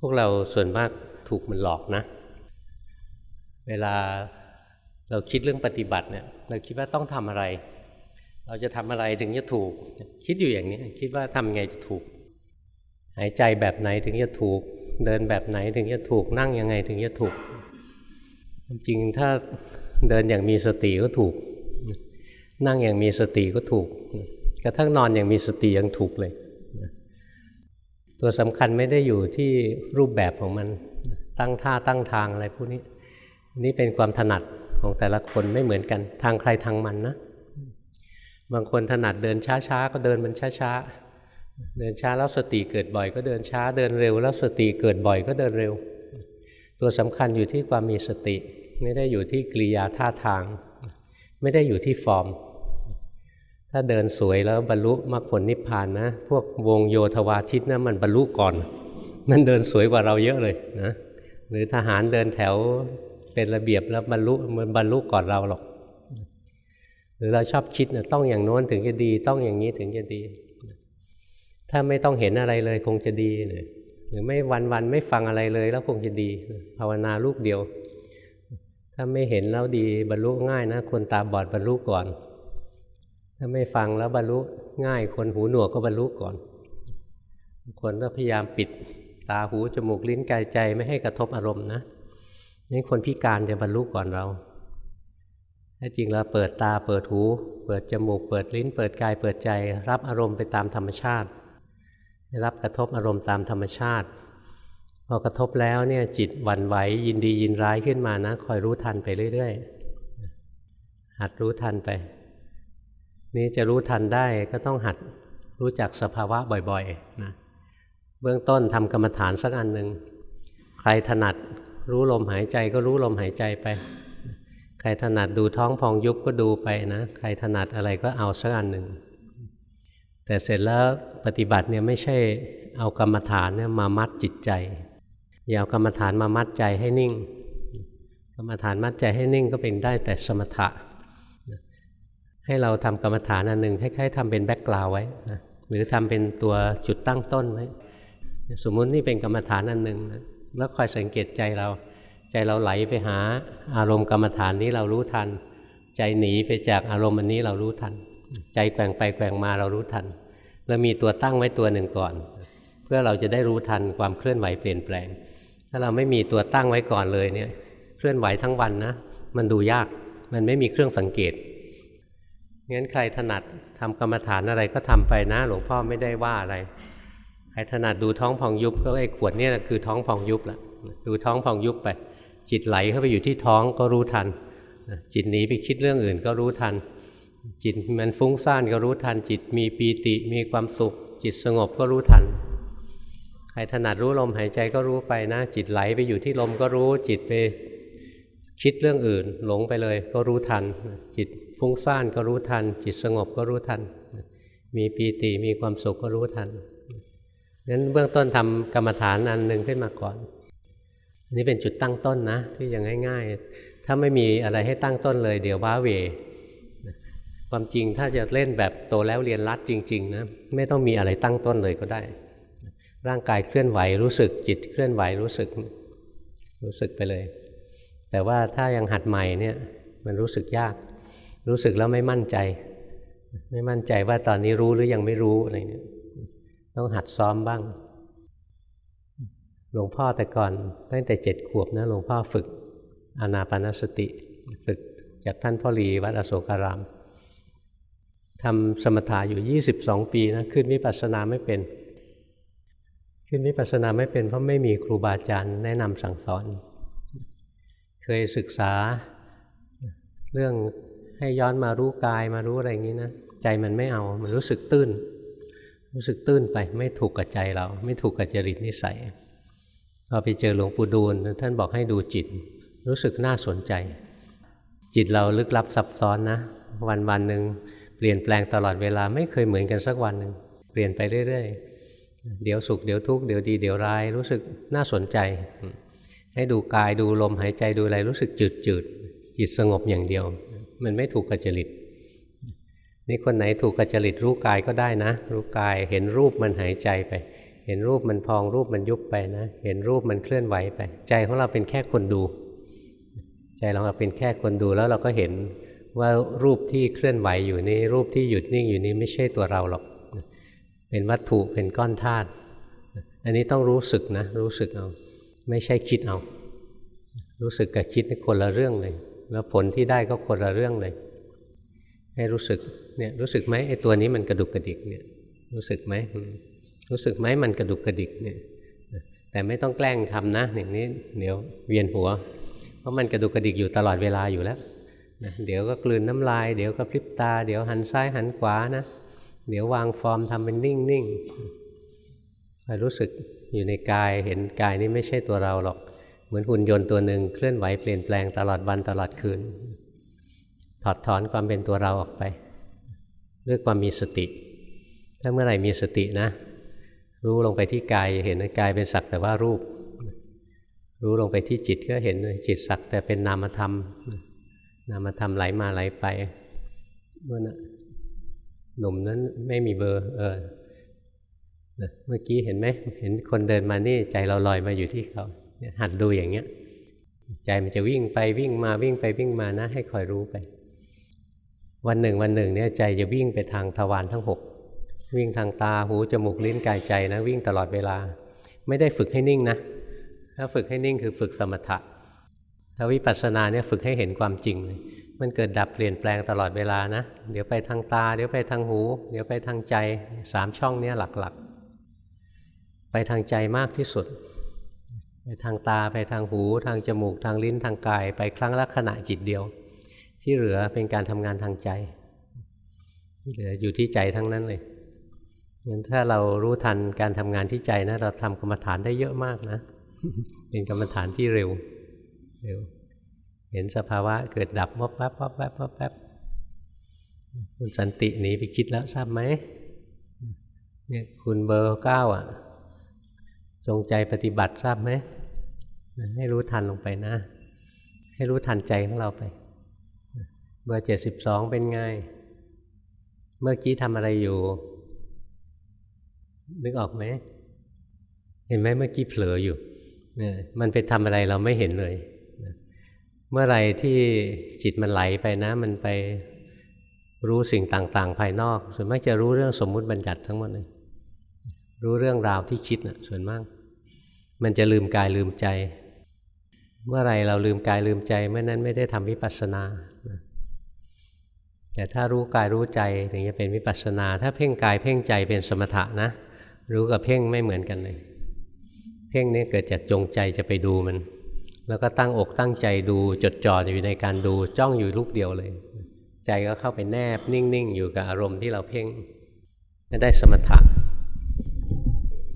พวกเราส่วนมากถูกมันหลอกนะ เวลาเราคิดเรื่องปฏิบัติเนี่ย เราคิดว่าต้องทำอะไร เราจะทำอะไรถึงจะถูก คิดอยู่อย่างนี้ คิดว่าทำไงจะถูก หายใจแบบไหนถึงจะถูก เดินแบบไหนถึงจะถูก นั่งยังไงถึงจะถูก จริงถ้าเดินอย่างมีสติก็ถูก นั่งอย่างมีสติก็ถูก กระทั่งนอนอย่างมีสติยังถูกเลย ตัวสำคัญไม่ได้อยู่ที่รูปแบบของมันตั้งท่าตั้งทางอะไรพวกนี้ นี่เป็นความถนัดของแต่ละคนไม่เหมือนกัน ทางใครทางมันนะ บางคนถนัดเดินช้าๆ ก็เดินมันช้าๆ เดินช้าแล้วสติเกิดบ่อย ก็เดินช้า เดินเร็ว แล้วสติเกิดบ่อยก็เดินเร็ว ตัวสำคัญอยู่ที่ความมีสติ ไม่ได้อยู่ที่กริยาท่าทาง ไม่ได้อยู่ที่ฟอร์ม ถ้าเดินสวยแล้วบรรลุมรรคผลนิพพานนะ พวกวงโยธวาทิตนะมันบรรลุก่อน มันเดินสวยกว่าเราเยอะเลยนะหรือทหารเดินแถวเป็นระเบียบแล้วบรรลุมันบรรลุก่อนเราหรอก หรือเราชอบคิดนะต้องอย่างโน้นถึงจะดี ต้องอย่างนี้ถึงจะดี ถ้าไม่ต้องเห็นอะไรเลยคงจะดีเนี่ยหรือไม่วันวันไม่ฟังอะไรเลยแล้วคงจะดี ภาวนาลูกเดียว ถ้าไม่เห็นแล้วดีบรรลุง่ายนะ คนตาบอดบรรลุก่อน ถ้าไม่ฟังแล้วบรรลุง่ายคนหูหนวกก็บรรลุก่อน คนก็พยายามปิดตาหูจมูกลิ้นกายใจไม่ให้กระทบอารมณ์นะนี่คนพิการจะบรรลุก่อนเราถ้าจริงเราเปิดตาเปิดหู เปิดจมูก เปิดลิ้น เปิดกายเปิดใจ รับอารมณ์ไปตามธรรมชาติ รับกระทบอารมณ์ตามธรรมชาติ พอกระทบแล้วเนี่ยจิตหวั่นไหวยินดียินร้ายขึ้นมานะ คอยรู้ทันไปเรื่อยๆหัดรู้ทันไป นี่จะรู้ทันได้ก็ต้องหัดรู้จักสภาวะบ่อยๆนะเบื้องต้นทำกรรมฐานสักอันหนึ่งใครถนัดรู้ลมหายใจก็รู้ลมหายใจไป ใครถนัดดูท้องพองยุบก็ดูไปนะใครถนัดอะไรก็เอาสักอันหนึ่งแต่เสร็จแล้วปฏิบัติเนี่ยไม่ใช่เอากรรมฐานเนี่ยมามัดจิตใจอย่าเอากรรมฐานมามัดใจให้นิ่ง กรรมฐานมัดใจให้นิ่งก็เป็นได้แต่สมถะ ให้เราทำกรรมฐานอันหนึ่งคล้ายๆทำเป็นแบ็กกราวไว้นะหรือทำเป็นตัวจุดตั้งต้นไว้ สมมุตินี่เป็นกรรมฐานอันหนึ่งนะแล้วคอยสังเกตใจเรา ใจเราไหลไปหาอารมณ์กรรมฐานนี้เรารู้ทัน ใจหนีไปจากอารมณ์อันนี้เรารู้ทัน ใจแกว่งไปแกว่งมาเรารู้ทันเรามีตัวตั้งไว้ตัวหนึ่งก่อน เพื่อเราจะได้รู้ทันความเคลื่อนไหวเปลี่ยนแปลง ถ้าเราไม่มีตัวตั้งไว้ก่อนเลยเนี่ยเคลื่อนไหวทั้งวันนะมันดูยากมันไม่มีเครื่องสังเกต งั้นใครถนัดทำกรรมฐานอะไรก็ทำไปนะ หลวงพ่อไม่ได้ว่าอะไร ใครถนัดดูท้องพองยุบก็ไอ้ขวดนี่คือท้องพองยุบละดูท้องพองยุบไป จิตไหลเข้าไปอยู่ที่ท้องก็รู้ทัน จิตหนีไปคิดเรื่องอื่นก็รู้ทัน จิตมันฟุ้งซ่านก็รู้ทัน จิตมีปีติมีความสุข จิตสงบก็รู้ทัน ใครถนัดรู้ลมหายใจก็รู้ไปนะ จิตไหลไปอยู่ที่ลมก็รู้ จิตไปคิดเรื่องอื่น หลงไปเลยก็รู้ทัน จิต ฟุ้งซ่านก็รู้ทัน จิตสงบก็รู้ทัน มีปีติมีความสุขก็รู้ทันนั้นเบื้องต้นทำกรรมฐานอันหนึ่งขึ้นมาก่อนอันนี้เป็นจุดตั้งต้นนะที่ยังง่าย ๆ ถ้าไม่มีอะไรให้ตั้งต้นเลย เดี๋ยวว้าเวความจริงถ้าจะเล่นแบบโตแล้วเรียนรัดจริงๆนะไม่ต้องมีอะไรตั้งต้นเลยก็ได้ ร่างกายเคลื่อนไหวรู้สึกจิตเคลื่อนไหวรู้สึก รู้สึกไปเลย แต่ว่าถ้ายังหัดใหม่เนี่ยมันรู้สึกยาก รู้สึกแล้วไม่มั่นใจ ไม่มั่นใจว่าตอนนี้รู้หรือยังไม่รู้อะไรเนี่ยต้องหัดซ้อมบ้าง หลวงพ่อแต่ก่อนตั้งแต่เจ็ดขวบนะหลวงพ่อฝึกอานาปานสติ ฝึกจากท่านพ่อรีวัดอโศการามทำสมถะอยู่ 22 ปีนะขึ้นวิปัสสนาไม่เป็น ขึ้นวิปัสสนาไม่เป็นเพราะไม่มีครูบาอาจารย์แนะนำสั่งสอน เคยศึกษาเรื่อง ให้ย้อนมารู้กายมารู้อะไรอย่างนี้นะใจมันไม่เอามันรู้สึกตื้น รู้สึกตื้นไปไม่ถูกกับใจเรา ไม่ถูกกับจริตนิสัยพอไปเจอหลวงปู่ดูลท่านบอกให้ดูจิต รู้สึกน่าสนใจ จิตเราลึกลับซับซ้อนนะ วันวันหนึ่งเปลี่ยนแปลงตลอดเวลาไม่เคยเหมือนกันสักวันหนึ่งเปลี่ยนไปเรื่อยๆ เดี๋ยวสุขเดี๋ยวทุกข์เดี๋ยวดีเดี๋ยวร้าย รู้สึกน่าสนใจ ให้ดูกายดูลมหายใจดูอะไรรู้สึกจืดจืดจิตสงบอย่างเดียว มันไม่ถูกกับจริตนี่คนไหนถูกกระจริตรู้กายก็ได้นะ รู้กายเห็นรูปมันหายใจไป เห็นรูปมันพองรูปมันยุบไปนะ เห็นรูปมันเคลื่อนไหวไป ใจของเราเป็นแค่คนดู ใจเราเป็นแค่คนดูแล้วเราก็เห็นว่ารูปที่เคลื่อนไหวอยู่นี้ รูปที่หยุดนิ่งอยู่นี้ไม่ใช่ตัวเราหรอก เป็นวัตถุเป็นก้อนธาตุอันนี้ต้องรู้สึกนะ รู้สึกเอา ไม่ใช่คิดเอา รู้สึกกับคิดคนละเรื่องเลย แล้วผลที่ได้ก็คนละเรื่องเลย ให้รู้สึกเนี่ยรู้สึกไหมไอ้ตัวนี้มันกระดุกกระดิกเนี่ยรู้สึกไหมรู้สึกไหมมันกระดุกกระดิกเนี่ยแต่ไม่ต้องแกล้งทำนะอย่างนี้เดี๋ยวเวียนหัว เพราะมันกระดุกกระดิกอยู่ตลอดเวลาอยู่แล้วนะเดี๋ยวก็กลืนน้ำลาย เดี๋ยวก็พลิบตา เดี๋ยวหันซ้ายหันขวานะเดี๋ยววางฟอร์มทำเป็นนิ่งนิ่งรู้สึกอยู่ในกายเห็นกายนี้ไม่ใช่ตัวเราหรอก เหมือนหุ่นยนต์ตัวหนึ่งเคลื่อนไหวเปลี่ยนแปลงตลอดวันตลอดคืน ถอดถอนความเป็นตัวเราออกไป ด้วยความมีสติ ถ้าเมื่อไหร่มีสตินะ รู้ลงไปที่กายเห็นกายเป็นสักแต่ว่ารูป รู้ลงไปที่จิตก็เห็นจิตสักแต่เป็นนามธรรม นามธรรมไหลมาไหลไปเมื่นะหนุ่มนั้นไม่มีเบอร์เออเมื่อกี้เห็นไหมเห็นคนเดินมานี่ใจเราลอยมาอยู่ที่เขา หัดดูอย่างเงี้ย ใจมันจะวิ่งไปวิ่งมาวิ่งไปวิ่งมานะ ให้คอยรู้ไป วันหนึ่งวันหนึ่งเนี่ยใจจะวิ่งไปทางทวารทั้งหกวิ่งทางตาหูจมูกลิ้นกายใจนะ วิ่งตลอดเวลา ไม่ได้ฝึกให้นิ่งนะ ถ้าฝึกให้นิ่งคือฝึกสมถะถ้าวิปัสสนาเนี่ยฝึกให้เห็นความจริงเลยมันเกิดดับเปลี่ยนแปลงตลอดเวลานะ เดี๋ยวไปทางตา เดี๋ยวไปทางหู เดี๋ยวไปทางใจสามช่องเนี้หลักๆ ไปทางใจมากที่สุด ไปทางตาไปทางหู ทางจมูก ทางลิ้นทางกาย ไปครั้งละขณะจิตเดียว ที่เหลือเป็นการทำงานทางใจที่เหลืออยู่ที่ใจทั้งนั้นเลยงั้นถ้าเรารู้ทันการทำงานที่ใจนะ เราทำกรรมฐานได้เยอะมากนะ เป็นกรรมฐานที่เร็ว เร็ว เห็นสภาวะเกิดดับวับแป๊บวับแป๊บวับแป๊บคุณสันติหนีไปคิดแล้วทราบไหมเนี่ยคุณเบอร์เก้าอะ จงใจปฏิบัติทราบไหมให้รู้ทันลงไปนะ ให้รู้ทันใจของเราไป เบอร์เจ็ดสิบสองเป็นไง เมื่อกี้ทำอะไรอยู่ นึกออกไหม เห็นไหมเมื่อกี้เผลออยู่เนี่ยมันไปทำอะไรเราไม่เห็นเลย เมื่อไรที่จิตมันไหลไปนะ มันไปรู้สิ่งต่าง ๆ ภายนอก ส่วนมากจะรู้เรื่องสมมุติบัญญัติทั้งหมดเลย รู้เรื่องราวที่คิดนะส่วนมาก มันจะลืมกายลืมใจ เมื่อไรเราลืมกายลืมใจเมื่อนั้นไม่ได้ทำวิปัสสนาแต่ถ้ารู้กายรู้ใจถึงจะเป็นวิปัสสนา ถ้าเพ่งกายเพ่งใจเป็นสมถะนะ รู้กับเพ่งไม่เหมือนกันเลย เพ่งนี่เกิดจากจงใจจะไปดูมัน แล้วก็ตั้งอกตั้งใจดูจดจ่ออยู่ในการดูจ้องอยู่ลูกเดียวเลย ใจก็เข้าไปแนบนิ่งๆ อยู่กับอารมณ์ที่เราเพ่งไม่ได้สมถะ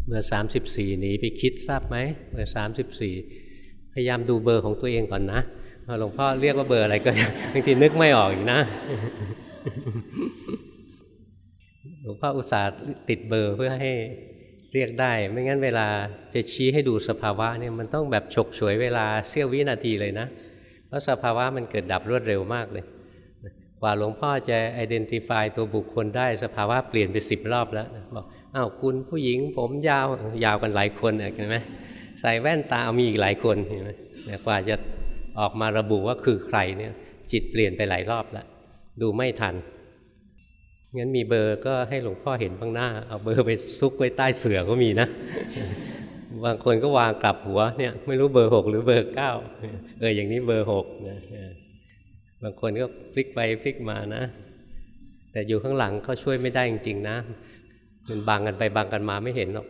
เบอร์สามสิบสี่หนีไปคิดทราบไหมเบอร์สามสิบสี่พยายามดูเบอร์ของตัวเองก่อนนะพอหลวงพ่อเรียกว่าเบอร์อะไรก็บางทีนึกไม่ออกอีกนะหลวงพ่ออุตส่าห์ติดเบอร์เพื่อให้เรียกได้ ไม่งั้นเวลาจะชี้ให้ดูสภาวะเนี่ยมันต้องแบบฉกฉวยเวลาเสี้ยววินาทีเลยนะ เพราะสภาวะมันเกิดดับรวดเร็วมากเลย กว่าหลวงพ่อจะ identify ตัวบุคคลได้สภาวะเปลี่ยนไปสิบรอบแล้วบอก อ้าวคุณผู้หญิงผมยาวยาวกันหลายคนเห็นไหมใส่แว่นตามีอีกหลายคนเห็นไหมกว่าจะออกมาระบุว่าคือใครเนี่ย จิตเปลี่ยนไปหลายรอบแล้วดูไม่ทันงั้นมีเบอร์ก็ให้หลวงพ่อเห็นบ้างหน้า เอาเบอร์ไปซุกไว้ใต้เสือก็มีนะ บางคนก็วางกลับหัวเนี่ย ไม่รู้เบอร์หกหรือเบอร์เก้าเอออย่างนี้เบอร์หกนะบางคนก็พลิกไปพลิกมานะ แต่อยู่ข้างหลังเขาช่วยไม่ได้จริงๆนะ มันบังกันไปบังกันมาไม่เห็นหรอก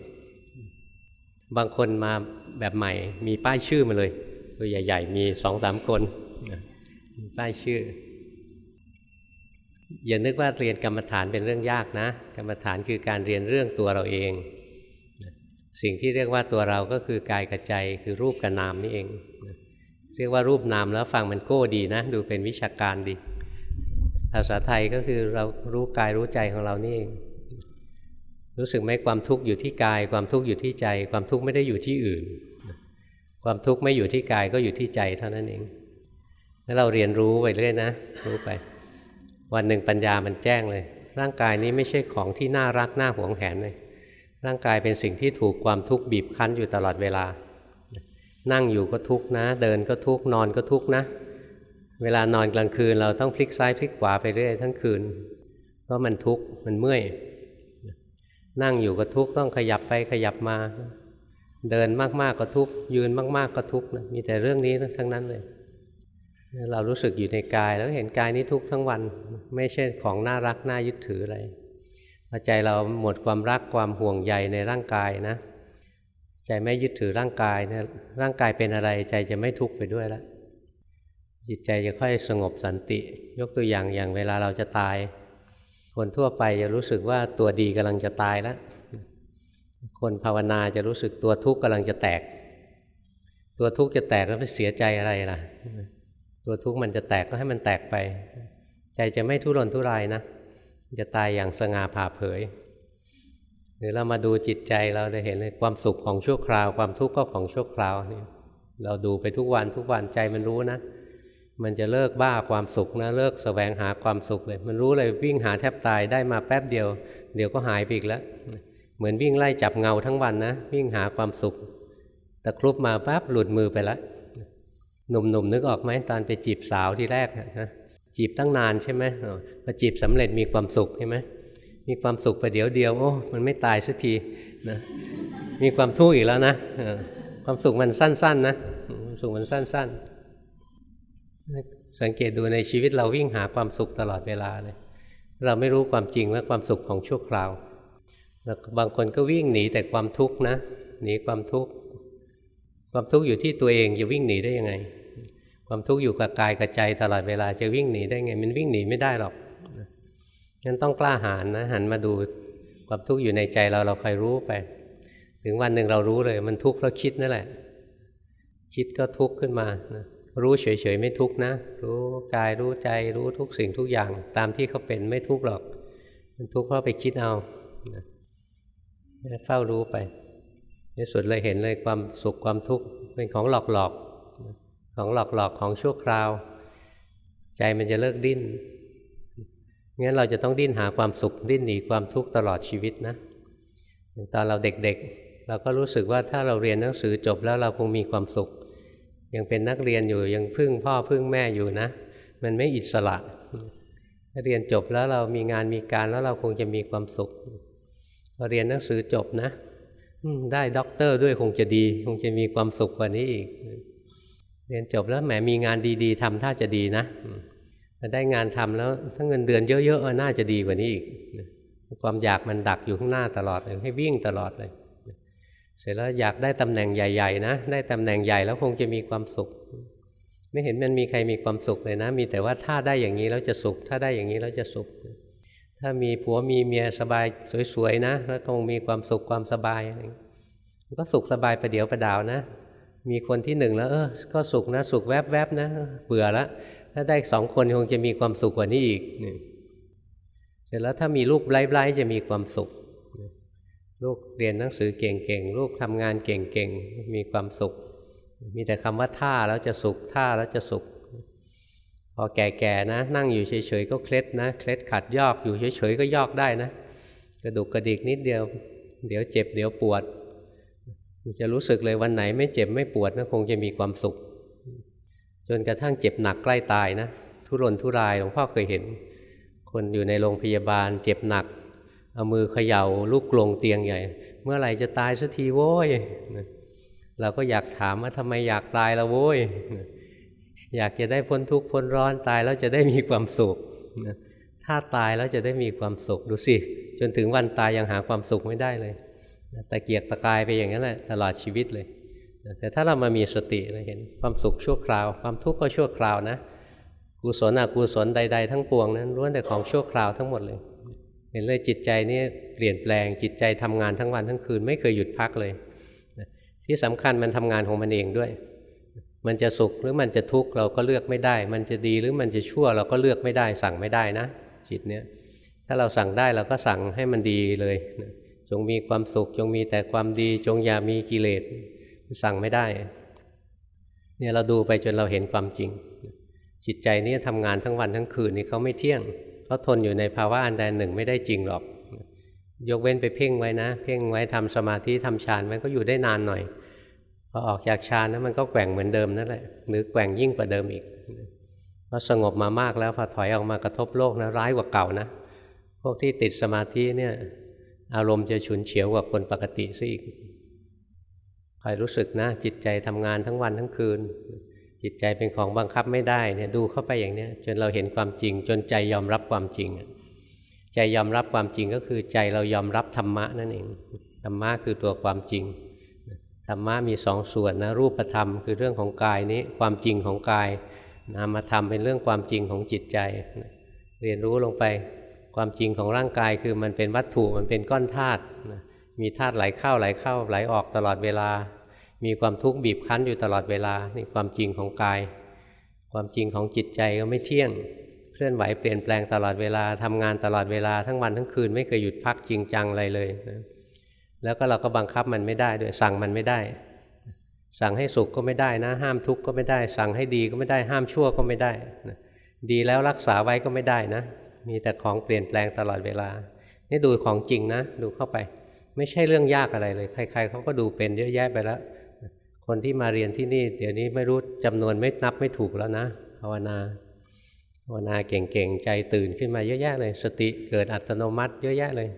บางคนมาแบบใหม่ มีป้ายชื่อมาเลย ตัวใหญ่ ๆ มีสองสามคนมีป้ายชื่อ อย่านึกว่าเรียนกรรมฐานเป็นเรื่องยากนะ กรรมฐานคือการเรียนเรื่องตัวเราเอง สิ่งที่เรียกว่าตัวเราก็คือกายกับใจคือรูปกับนามนี่เอง เรียกว่ารูปนามแล้วฟังมันโก้ดีนะ ดูเป็นวิชาการดีภาษาไทยก็คือเรารู้กายรู้ใจของเรานี่เอง รู้สึกไหมความทุกข์อยู่ที่กาย ความทุกข์อยู่ที่ใจ ความทุกข์ไม่ได้อยู่ที่อื่น ความทุกข์ไม่อยู่ที่กายก็อยู่ที่ใจเท่านั้นเองแล้วเราเรียนรู้ไปเรื่อยนะรู้ไป วันหนึ่งปัญญามันแจ้งเลย ร่างกายนี้ไม่ใช่ของที่น่ารักน่าหวงแหนเลยร่างกายเป็นสิ่งที่ถูกความทุกข์บีบคั้นอยู่ตลอดเวลา นั่งอยู่ก็ทุกข์นะ เดินก็ทุกข์นอนก็ทุกข์นะ เวลานอนกลางคืนเราต้องพลิกซ้ายพลิกขวาไปเรื่อยทั้งคืนเพราะมันทุกข์มันเมื่อย นั่งอยู่ก็ทุกข์ต้องขยับไปขยับมา เดินมากๆก็ทุกข์ยืนมาก ๆก็ทุกข์นะมีแต่เรื่องนี้ทั้งนั้นเลย เรารู้สึกอยู่ในกายแล้วเห็นกายนี้ทุกข์ทั้งวัน ไม่ใช่ของน่ารักน่ายึดถืออะไรพอใจเราหมดความรักความห่วงใยในร่างกายนะใจไม่ยึดถือร่างกายเนี่ยร่างกายเป็นอะไรใจจะไม่ทุกข์ไปด้วยแล้วจิตใจจะค่อยสงบสันติ ยกตัวอย่างอย่างเวลาเราจะตาย คนทั่วไปจะรู้สึกว่าตัวดีกำลังจะตายแล้ว คนภาวนาจะรู้สึกตัวทุกข์กำลังจะแตก ตัวทุกข์จะแตกแล้วไปเสียใจอะไรล่ะ ตัวทุกข์มันจะแตกก็ให้มันแตกไป ใจจะไม่ทุรนทุรายนะ จะตายอย่างสง่าผ่าเผย หรือเรามาดูจิตใจเราจะเห็นเลยความสุขของชั่วคราว ความทุกข์ก็ของชั่วคราวนี่เราดูไปทุกวันทุกวันใจมันรู้นะ มันจะเลิกบ้าความสุขนะเลิกสแสวงหาความสุขเลย มันรู้เลยวิ่งหาแทบตายได้มาแป๊บเดียว เดี๋ยวก็หายไปอีกแล้ว เหมือนวิ่งไล่จับเงาทั้งวันนะ วิ่งหาความสุขแต่ครุบมาปั๊บหลุดมือไปแล้วหนุ่มๆนนึกออกไหมตอนไปจีบสาวที่แรกนะจีบตั้งนานใช่ไหมพอจีบสำเร็จมีความสุขใช่ไหมมีความสุขไปเดี๋ยวเดียวโอ้มันไม่ตายสักทีนะมีความทุกข์อีกแล้วนะความสุขมันสั้นๆนะความสุขมันสั้นๆ สังเกตดูในชีวิตเราวิ่งหาความสุขตลอดเวลาเลยเราไม่รู้ความจริงว่าความสุขของชั่วคราวแล้วบางคนก็วิ่งหนีแต่ความทุกข์นะหนีความทุกข์ความทุกข์อยู่ที่ตัวเองจะวิ่งหนีได้ยังไง ความทุกข์อยู่กับกายกับใจตลอดเวลาจะวิ่งหนีได้ไง มันวิ่งหนีไม่ได้หรอกงั้นต้องกล้าหาญนะหันมาดูความทุกข์อยู่ในใจเราเราคอยรู้ไป ถึงวันหนึ่งเรารู้เลย มันทุกข์เพราะคิดนั่นแหละ คิดก็ทุกข์ขึ้นมานะ รู้เฉยๆไม่ทุกนะ รู้กายรู้ใจรู้ทุกสิ่งทุกอย่าง ตามที่เขาเป็นไม่ทุกหรอก มันทุกเพราะไปคิดเอาเฝ้ารู้ไปในสุดเลยเห็นเลยความสุขความทุกข์เป็นของหลอกๆของหลอกๆของชั่วคราว ใจมันจะเลิกดิ้นงั้นเราจะต้องดิ้นหาความสุขดิ้นหนีความทุกข์ตลอดชีวิตนะตอนเราเด็กๆ เราก็รู้สึกว่าถ้าเราเรียนหนังสือจบแล้วเราคงมีความสุข ยังเป็นนักเรียนอยู่ยังพึ่งพ่อพึ่งแม่อยู่นะ มันไม่อิสระถ้าเรียนจบแล้วเรามีงานมีการแล้วเราคงจะมีความสุขพอเรียนหนังสือจบนะได้ด็อกเตอร์ด้วยคงจะดี คงจะมีความสุขกว่านี้อีก เรียนจบแล้วแหมมีงานดีๆทำท่าจะดีนะถ้าได้งานทำแล้วถ้าเงินเดือนเยอะๆน่าจะดีกว่านี้อีก ความอยากมันดักอยู่ข้างหน้าตลอดเลยให้วิ่งตลอดเลย เสร็จแล้วอยากได้ตำแหน่งใหญ่ ๆ นะ ได้ตำแหน่งใหญ่แล้วคงจะมีความสุข ไม่เห็นมันมีใครมีความสุขเลยนะ มีแต่ว่าถ้าได้อย่างนี้แล้วจะสุข ถ้าได้อย่างนี้แล้วจะสุข ถ้ามีผัวมีเมียสบายสวยๆนะแล้วคงมีความสุขความสบายอะไรก็สุขสบายประเดี๋ยวประดาวนะ มีคนที่หนึ่งแล้วเออก็สุขนะ สุขแวบๆนะเบื่อแล้วถ้าได้สองคนคงจะมีความสุขกว่านี้อีกเสร็จแล้วถ้ามีลูกไร้ๆจะมีความสุข ลูกเรียนหนังสือเก่งๆ ลูกทำงานเก่งๆ มีความสุข มีแต่คำว่าท่าแล้วจะสุขท่าแล้วจะสุข พอแก่ๆนะ นั่งอยู่เฉยๆก็เคล็ดนะเคล็ดขัดยอกอยู่เฉยๆก็ยอกได้นะ กระดุกกระดิกนิดเดียว เดี๋ยวเจ็บเดี๋ยวปวด จะรู้สึกเลยวันไหนไม่เจ็บไม่ปวดนะคงจะมีความสุข จนกระทั่งเจ็บหนักใกล้ตายนะ ทุรนทุรายหลวงพ่อเคยเห็น คนอยู่ในโรงพยาบาลเจ็บหนัก เอามือเขย่าลูกกลงเตียงใหญ่ เมื่อไหร่จะตายสักทีโว้ยเราก็อยากถามว่าทำไมอยากตายละโว้ยอยากจะได้พ้นทุกข์พ้นร้อนตายแล้วจะได้มีความสุขถ้าตายแล้วจะได้มีความสุขดูสิ จนถึงวันตายยังหาความสุขไม่ได้เลยตะเกียกตะกายไปอย่างนั้นแหละตลอดชีวิตเลย แต่ถ้าเรามามีสติเราเห็นความสุขชั่วคราว ความทุกข์ก็ชั่วคราวนะกุศลอกุศลใด ๆ ทั้งปวงนั้นล้วนแต่ของชั่วคราวทั้งหมดเลย เห็นเลยจิตใจนี่เปลี่ยนแปลงจิตใจทำงานทั้งวันทั้งคืนไม่เคยหยุดพักเลย ที่สำคัญมันทำงานของมันเองด้วย มันจะสุขหรือมันจะทุกข์เราก็เลือกไม่ได้ มันจะดีหรือมันจะชั่วเราก็เลือกไม่ได้ สั่งไม่ได้นะ จิตเนี้ยถ้าเราสั่งได้เราก็สั่งให้มันดีเลย จงมีความสุข จงมีแต่ความดี จงอย่ามีกิเลสสั่งไม่ได้เนี่ยเราดูไปจนเราเห็นความจริง จิตใจนี้ทำงานทั้งวันทั้งคืนนี่เขาไม่เที่ยง เขาะทนอยู่ในภาวะอันใดหนึ่งไม่ได้จริงหรอก ยกเว้นไปเพ่งไว้นะ เพ่งไว้ทำสมาธิทำฌานมันก็อยู่ได้นานหน่อย พอออกจากฌานนะมันก็แกว่งเหมือนเดิมนั่นแหละหรือแกว่งยิ่งกว่าเดิมอีกพอสงบมามากแล้วพอถอยออกมากระทบโลกนะร้ายกว่าเก่านะ พวกที่ติดสมาธิเนี่ยอารมณ์จะฉุนเฉียวกว่าคนปกติซะอีกคอยรู้สึกนะจิตใจทำงานทั้งวันทั้งคืน จิตใจเป็นของบังคับไม่ได้เนี่ยดูเข้าไปอย่างนี้จนเราเห็นความจริง จนใจยอมรับความจริง ใจยอมรับความจริงก็คือใจเรายอมรับธรรมะนั่นเองธรรมะคือตัวความจริงธรรมะมีสองส่วนนะรูปธรรมคือเรื่องของกายนี้ความจริงของกายนามธรรมเป็นเรื่องความจริงของจิตใจ เรียนรู้ลงไปความจริงของร่างกายคือมันเป็นวัตถุมันเป็นก้อนธาตุมีธาตุไหลเข้าไหลเข้าไหลออกตลอดเวลา มีความทุกข์บีบคั้นอยู่ตลอดเวลานี่ความจริงของกาย ความจริงของจิตใจก็ไม่เที่ยง เคลื่อนไหวเปลี่ยนแปลงตลอดเวลาทำงานตลอดเวลาทั้งวันทั้งคืนไม่เคยหยุดพักจริงจังอะไรเลยนะแล้วก็เราก็บังคับมันไม่ได้ด้วยสั่งมันไม่ได้ สั่งให้สุขก็ไม่ได้นะ ห้ามทุกข์ก็ไม่ได้ สั่งให้ดีก็ไม่ได้ ห้ามชั่วก็ไม่ได้นะดีแล้วรักษาไว้ก็ไม่ได้นะ มีแต่ของเปลี่ยนแปลงตลอดเวลา นี่ดูของจริงนะ ดูเข้าไป ไม่ใช่เรื่องยากอะไรเลย ใคร ๆเขาก็ดูเป็นเยอะแยะไปแล้ว คนที่มาเรียนที่นี่เดี๋ยวนี้ไม่รู้จำนวนไม่นับไม่ถูกแล้วนะภาวนาภาวนาเก่งๆใจตื่นขึ้นมาเยอะแยะเลย สติเกิดอัตโนมัติ เยอะแยะเลย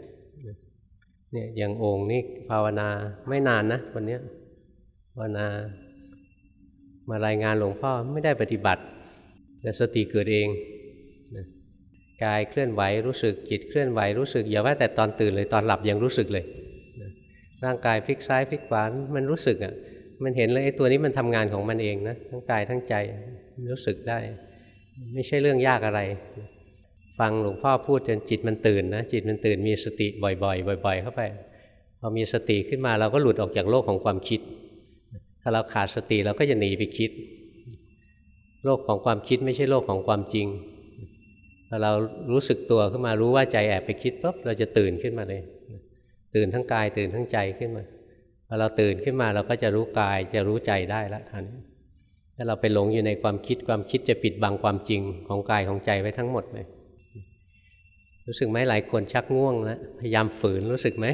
เนี่ยอย่างองค์นี่ภาวนาไม่นานนะวันนี้ภาวนามารายงานหลวงพ่อไม่ได้ปฏิบัติ แต่สติเกิดเองกายเคลื่อนไหวรู้สึกจิตเคลื่อนไหวรู้สึกอย่าว่าแต่ตอนตื่นเลยตอนหลับยังรู้สึกเลยร่างกายพลิกซ้ายพลิกขวามันรู้สึกอะ มันเห็นเลยไอ้ตัวนี้มันทำงานของมันเองนะทั้งกายทั้งใจรู้สึกได้ ไม่ใช่เรื่องยากอะไร ฟังหลวงพ่อพูดจนจิตมันตื่นนะจิตมันตื่นมีสติบ่อยๆบ่อยๆ เข้าไป พอมีสติขึ้นมาเราก็หลุดออกจากโลกของความคิด ถ้าเราขาดสติเราก็จะหนีไปคิด โลกของความคิดไม่ใช่โลกของความจริงพอเรารู้สึกตัวขึ้นมารู้ว่าใจแอบไปคิดปุ๊บเราจะตื่นขึ้นมาเลย ตื่นทั้งกายตื่นทั้งใจขึ้นมา พอเราตื่นขึ้นมาเราก็จะรู้กายจะรู้ใจได้แล้วท่านถ้าเราไปหลงอยู่ในความคิดความคิดจะปิดบังความจริงของกายของใจไว้ทั้งหมดเลยรู้สึกไหมหลายคนชักง่วงแล้วพยายามฝืนรู้สึกไหม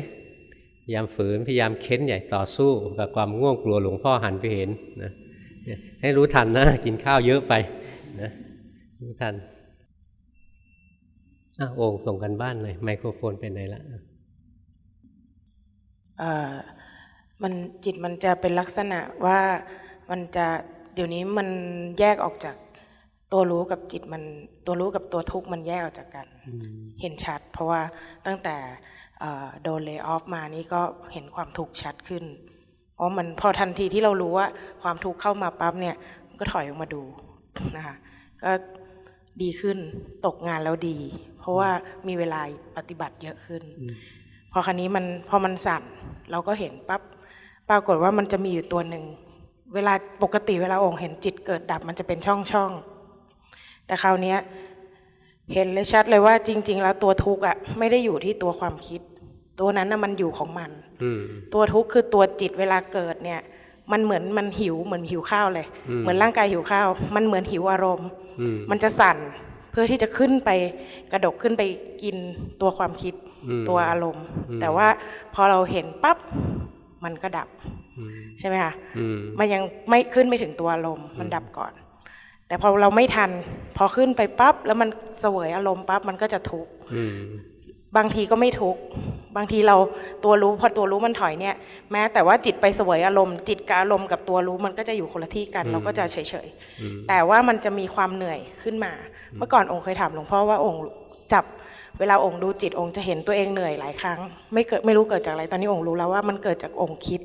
พยายามฝืนพยายามเค้นใหญ่ต่อสู้กับความง่วงกลัวหลวงพ่อหันไปเห็นนะให้รู้ทันนะ กินข้าวเยอะไปนะรู้ทันอะโอ่งส่งกันบ้านเลยไมโครโฟนเป็นไหนละอ่า มันจิตมันจะเป็นลักษณะว่ามันจะเดี๋ยวนี้มันแยกออกจากตัวรู้กับจิตมันตัวรู้กับตัวทุกข์มันแยกออกจากกัน เห็นชัด เพราะว่าตั้งแต่โดนเลิกออฟมานี่ก็เห็นความทุกข์ชัดขึ้นเพราะมันพอทันทีที่เรารู้ว่าความทุกข์เข้ามาปั๊บเนี่ยมันก็ถอยออกมาดูนะคะก็ดีขึ้นตกงานแล้วดี เพราะว่ามีเวลาปฏิบัติเยอะขึ้น พอคันนี้มันพอมันสั่นเราก็เห็นปั๊บป รากฏว่ามันจะมีอยู่ตัวหนึ่ง เวลาปกติเวลาองค์เห็นจิตเกิดดับมันจะเป็นช่องช่องแต่คราวนี้เห็นเลยชัดเลยว่าจริง ๆ แล้วตัวทุกข์อะไม่ได้อยู่ที่ตัวความคิด ตัวนั้นน่ะมันอยู่ของมันตัวทุกข์คือตัวจิตเวลาเกิดเนี่ย มันเหมือนมันหิวเหมือนหิวข้าวเลย เหมือนร่างกายหิวข้าว มันเหมือนหิวอารมณ์ มันจะสั่นเพื่อที่จะขึ้นไปกระดกขึ้นไปกินตัวความคิดตัวอารมณ์ แต่ว่าพอเราเห็นปั๊บ มันก็ดับใช่ไหมคะมันยังไม่ขึ้นไม่ถึงตัวอารมณ์มันดับก่อน แต่พอเราไม่ทัน พอขึ้นไปปั๊บแล้วมันเสวยอารมณ์ปั๊บมันก็จะทุกข์บางทีก็ไม่ทุกข์บางทีเราตัวรู้พอตัวรู้มันถอยเนี่ย แม้แต่ว่าจิตไปเสวยอารมณ์ จิตกับอารมณ์กับตัวรู้มันก็จะอยู่คนละที่กัน เราก็จะเฉยๆแต่ว่ามันจะมีความเหนื่อยขึ้นมา เมื่อก่อนองค์เคยถามหลวงพ่อว่าองค์จับ เวลาองค์ดูจิตองค์จะเห็นตัวเองเหนื่อยหลายครั้ง ไม่เกิดไม่รู้เกิดจากอะไรตอนนี้องค์รู้แล้วว่ามันเกิดจากองค์คิด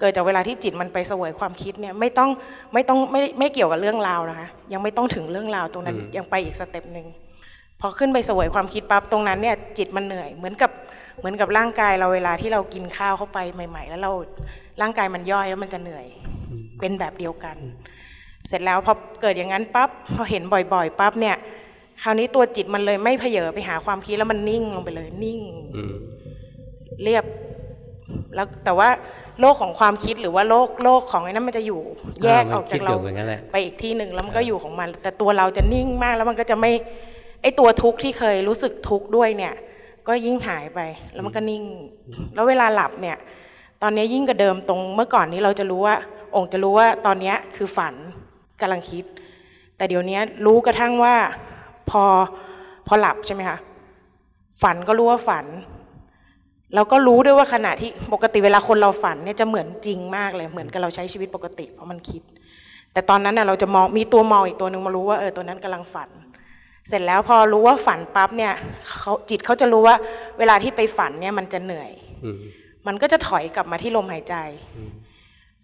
เกิดจากเวลาที่จิตมันไปเสวยความคิดเนี่ยไม่ต้องไม่ต้องไม่ไม่เกี่ยวกับเรื่องราวนะคะ ยังไม่ต้องถึงเรื่องราวตรงนั้นยังไปอีกสเต็ปหนึ่งพอขึ้นไปเสวยความคิดปั๊บตรงนั้นเนี่ยจิตมันเหนื่อยเหมือนกับเหมือนกับร่างกายเราเวลาที่เรากินข้าวเข้าไปใหม่ ๆ แล้วเราร่างกายมันย่อยแล้วมันจะเหนื่อยเป็นแบบเดียวกัน เสร็จแล้วพอเกิดอย่างนั้นปั๊บพอเห็นบ่อยๆปั๊บเนี่ย คราวนี้ตัวจิตมันเลยไม่เพเยอไปหาความคิดแล้วมันนิ่งลงไปเลยนิ่งเรียบ แล้วแต่ว่าโลกของความคิดหรือว่าโลกโลกของไอ้นั้นมันจะอยู่แยกออกจากเราไปอีกที่หนึ่งแล้วมันก็อยู่ของมัน แต่ตัวเราจะนิ่งมากแล้วมันก็จะไม่ไอตัวทุกข์ที่เคยรู้สึกทุกข์ด้วยเนี่ย ก็ยิ่งหายไปแล้วมันก็นิ่ง แล้วเวลาหลับเนี่ย ตอนนี้ยิ่งกว่าเดิมตรงเมื่อก่อนนี้เราจะรู้ว่า องค์จะรู้ว่าตอนนี้คือฝันกำลังคิด แต่เดี๋ยวนี้รู้กระทั่งว่า พอพอหลับใช่ไหมคะฝันก็รู้ว่าฝัน แล้วก็รู้ด้วยว่าขณะที่ปกติเวลาคนเราฝันเนี่ยจะเหมือนจริงมากเลยเหมือนกับเราใช้ชีวิตปกติ เพราะมันคิด แต่ตอนนั้นน่ะเราจะมองมีตัวมองอีกตัวหนึ่งมารู้ว่าเออตัวนั้นกำลังฝัน เสร็จแล้วพอรู้ว่าฝันปั๊บเนี่ยเขาจิตเขาจะรู้ว่า เวลาที่ไปฝันเนี่ยมันจะเหนื่อยอืมมันก็จะถอยกลับมาที่ลมหายใจ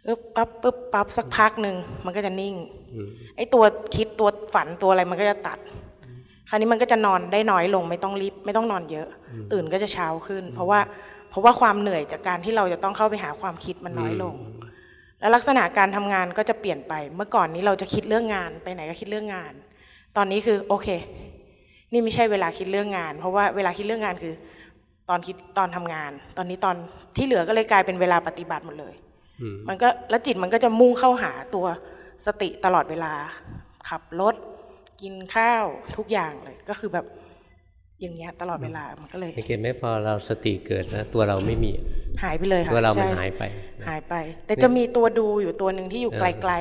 ปึ๊บปั๊บปึ๊บปั๊บสักพักหนึ่งมันก็จะนิ่งอืมไอ้ตัวคิดตัวฝันตัวอะไรมันก็จะตัด คราวนี้มันก็จะนอนได้น้อยลงไม่ต้องรีบไม่ต้องนอนเยอะ ตื่นก็จะเช้าขึ้น เพราะว่าเพราะว่าความเหนื่อยจากการที่เราจะต้องเข้าไปหาความคิดมันน้อยลง แล้วลักษณะการทำงานก็จะเปลี่ยนไป เมื่อก่อนนี้เราจะคิดเรื่องงานไปไหนก็คิดเรื่องงาน ตอนนี้คือโอเค นี่ไม่ใช่เวลาคิดเรื่องงาน เพราะว่าเวลาคิดเรื่องงานคือ ตอนคิดตอนทำงาน ตอนนี้ตอนที่เหลือก็เลยกลายเป็นเวลาปฏิบัติหมดเลยอืมมันก็แล้วจิตมันก็จะมุ่งเข้าหาตัวสติตลอดเวลา ขับรถ กินข้าวทุกอย่างเลย ก็คือแบบอย่างเงี้ยตลอดเวลามันก็เลยสังเกตไหมพอเราสติเกิดนะตัวเราไม่มี หายไปเลยค่ะตัวเรามันใช่หายไป หายไป แต่จะมีตัวดูอยู่ตัวหนึ่งที่อยู่เออไกล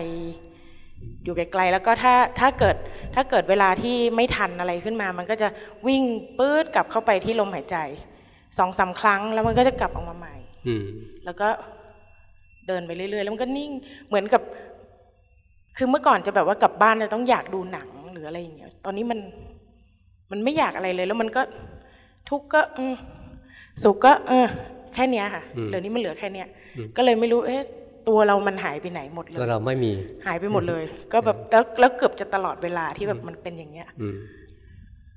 ๆ อยู่ไกลๆ แล้วก็ถ้าถ้าเกิดถ้าเกิดเวลาที่ไม่ทันอะไรขึ้นมา มันก็จะวิ่งปื๊ดกลับเข้าไปที่ลมหายใจสองสามครั้งแล้วมันก็จะกลับออกมาใหม่ อืมแล้วก็เดินไปเรื่อยๆ แล้วมันก็นิ่งเหมือนกับ คือเมื่อก่อนจะแบบว่ากลับบ้านจะต้องอยากดูหนังห รืออะไรอย่างเงี้ย ตอนนี้มันมันไม่อยากอะไรเลย แล้วมันก็ทุกข์ก็อืมสุขก็ เออ แค่เนี้ยค่ะอืมเหลือนี้มันเหลือแค่เนี้ยก็เลยไม่รู้เอ๊ะตัวเรามันหายไปไหนหมดเลตัวยเราไม่มีหายไปหมดเลย ก็แบบแล้วแล้วเกือบจะตลอดเวลาที่แบบมันเป็นอย่างเงี้ยอืม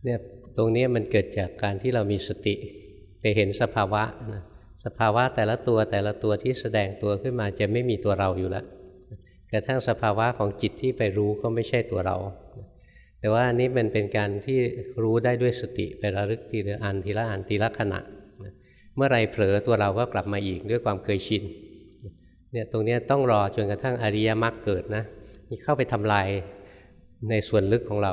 เนี่ยตรงนี้มันเกิดจากการที่เรามีสติไปเห็นสภาวะนะสภาวะแต่ละตัวแต่ละตัวที่แสดงตัวขึ้นมาจะไม่มีตัวเราอยู่แล้วกระทั่งสภาวะของจิตที่ไปรู้ก็ไม่ใช่ตัวเรา แต่ว่าอันนี้มันเป็นการที่รู้ได้ด้วยสติไประลึกทีละอันทีละอันทีละขณะ เมื่อไรเผลอตัวเราก็กลับมาอีกด้วยความเคยชินเนี่ยตรงนี้ต้องรอจนกระทั่งอริยมรรคเกิดนะนี่เข้าไปทำลายในส่วนลึกของเรา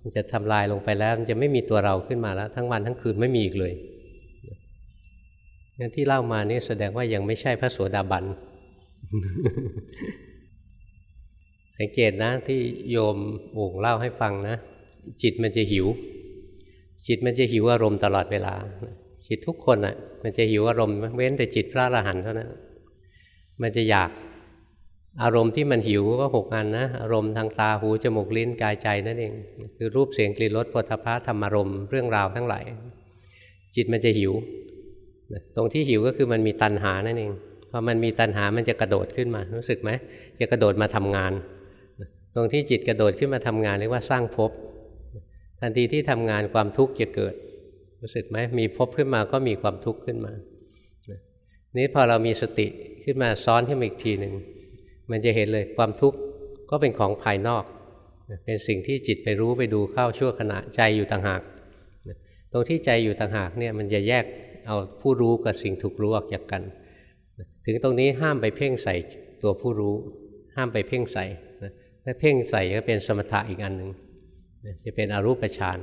มันจะทำลายลงไปแล้วมันจะไม่มีตัวเราขึ้นมาแล้ว ทั้งวันทั้งคืนไม่มีอีกเลยงั้นที่เล่ามานี่แสดงว่ายังไม่ใช่พระโสดาบัน สังเกตนะที่โยมโอ่งเล่าให้ฟังนะ จิตมันจะหิว จิตมันจะหิวอารมณ์ตลอดเวลา จิตทุกคนอะ มันจะหิวอารมณ์เว้นแต่จิตพระอรหันต์เท่านั้นมันจะอยากอารมณ์ที่มันหิวก็หกอันนะ อารมณ์ทางตาหูจมูกลิ้นกายใจนั่นเอง คือรูปเสียงกลิ่นรสโผฏฐัพพะธรรมารมณ์เรื่องราวทั้งหลายจิตมันจะหิว ตรงที่หิวก็คือมันมีตัณหานั่นเองพอมันมีตัณหามันจะกระโดดขึ้นมารู้สึกไหมจะกระโดดมาทำงาน ตรงที่จิตกระโดดขึ้นมาทำงานเรียกว่าสร้างภพทันทีที่ทำงานความทุกข์จะเกิด รู้สึกไหมมีภพขึ้นมาก็มีความทุกข์ขึ้นมานี่พอเรามีสติขึ้นมาซ้อนขึ้นมาอีกทีหนึ่งมันจะเห็นเลยความทุกข์ก็เป็นของภายนอก เป็นสิ่งที่จิตไปรู้ไปดูเข้าชั่วขณะใจอยู่ต่างหากตรงที่ใจอยู่ต่างหากเนี่ยมันจะแยกเอาผู้รู้กับสิ่งถูกรู้ออกจากกัน ถึงตรงนี้ห้ามไปเพ่งใส่ตัวผู้รู้ ห้ามไปเพ่งใส่นะ ถ้าเพ่งใส่ก็เป็นสมถะอีกอันหนึ่งจะเป็นอรูปฌาน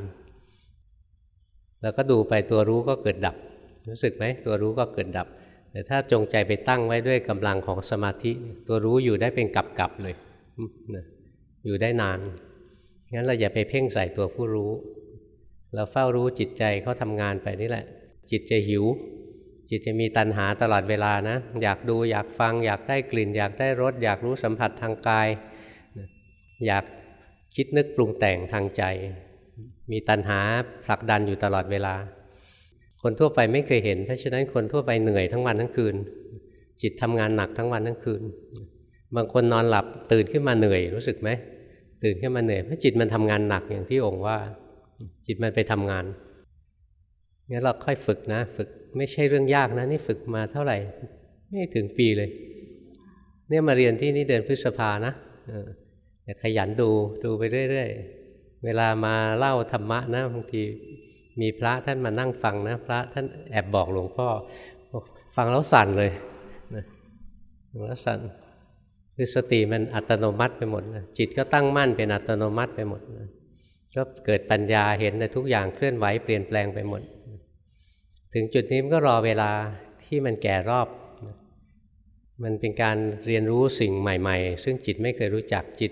แล้วก็ดูไปตัวรู้ก็เกิดดับ รู้สึกไหมตัวรู้ก็เกิดดับ แต่ถ้าจงใจไปตั้งไว้ด้วยกำลังของสมาธิ ตัวรู้อยู่ได้เป็นกับกับๆเลยอยู่ได้นานงั้นเราอย่าไปเพ่งใส่ตัวผู้รู้ เราเฝ้ารู้จิตใจเขาทำงานไปนี่แหละ จิตจะหิว จิตจะมีตัณหาตลอดเวลานะ อยากดูอยากฟัง อยากได้กลิ่น อยากได้รสอยากรู้สัมผัสทางกาย อยากคิดนึกปรุงแต่งทางใจ มีตัณหาผลักดันอยู่ตลอดเวลา คนทั่วไปไม่เคยเห็น เพราะฉะนั้นคนทั่วไปเหนื่อยทั้งวันทั้งคืน จิตทำงานหนักทั้งวันทั้งคืน บางคนนอนหลับตื่นขึ้นมาเหนื่อยรู้สึกไหมตื่นขึ้นมาเหนื่อยเพราะจิตมันทำงานหนักอย่างที่องค์ว่า จิตมันไปทำงานงั้นเราค่อยฝึกนะ ฝึกไม่ใช่เรื่องยากนะนี่ฝึกมาเท่าไหร่ ไม่ถึงปีเลย เนี่ยมาเรียนที่นี่เดือนพฤษภานะเออ ขยันดูดูไปเรื่อยๆ เวลามาเล่าธรรมะนะบางทีมีพระท่านมานั่งฟังนะ พระท่านแอบบอกหลวงพ่อฟังแล้วสั่นเลยนะฟังแล้วสั่นคือสติมันอัตโนมัติไปหมดนะจิตก็ตั้งมั่นเป็นอัตโนมัติไปหมดนะก็เกิดปัญญาเห็นในทุกอย่างเคลื่อนไหวเปลี่ยนแปลงไปหมด ถึงจุดนี้มันก็รอเวลาที่มันแก่รอบ มันเป็นการเรียนรู้สิ่งใหม่ ๆ ซึ่งจิตไม่เคยรู้จักจิต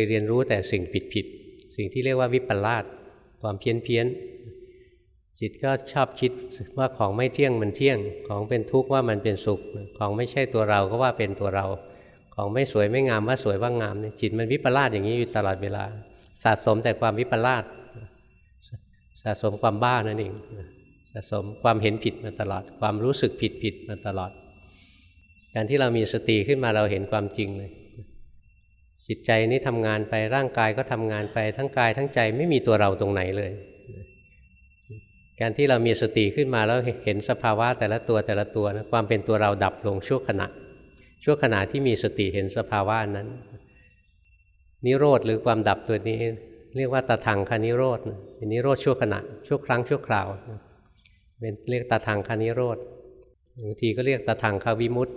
ยเรียนรู้แต่สิ่งผิดๆสิ่งที่เรียกว่าวิปลาสความเพี้ยนเพี้ยนจิตก็ชอบคิดว่าของไม่เที่ยงมันเที่ยง ของเป็นทุกข์ว่ามันเป็นสุข ของไม่ใช่ตัวเราก็ว่าเป็นตัวเรา ของไม่สวยไม่งามว่าสวยว่างามเนี่ยจิตมันวิปลาสอย่างนี้อยู่ตลอดเวลา สะสมแต่ความวิปลาสสะสมความบ้านั่นเองสะสมความเห็นผิดมาตลอด ความรู้สึกผิดผิดมาตลอด การที่เรามีสติขึ้นมาเราเห็นความจริงเลย จิตใจนี้ทำงานไปร่างกายก็ทำงานไปทั้งกายทั้งใจไม่มีตัวเราตรงไหนเลย การที่เรามีสติขึ้นมาแล้วเห็นสภาวะแต่ละตัวแต่ละตัวนะความเป็นตัวเราดับลงชั่วขณะ ชั่วขณะที่มีสติเห็นสภาวะนั้น นิโรธหรือความดับตัวนี้ เรียกว่าตาทางคานิโรธเป็นนิโรธชั่วขณะชั่วครั้งชั่วคราวเป็นเรียกตาทางคานิโรธบางทีก็เรียกตาทางคาวิมุตต์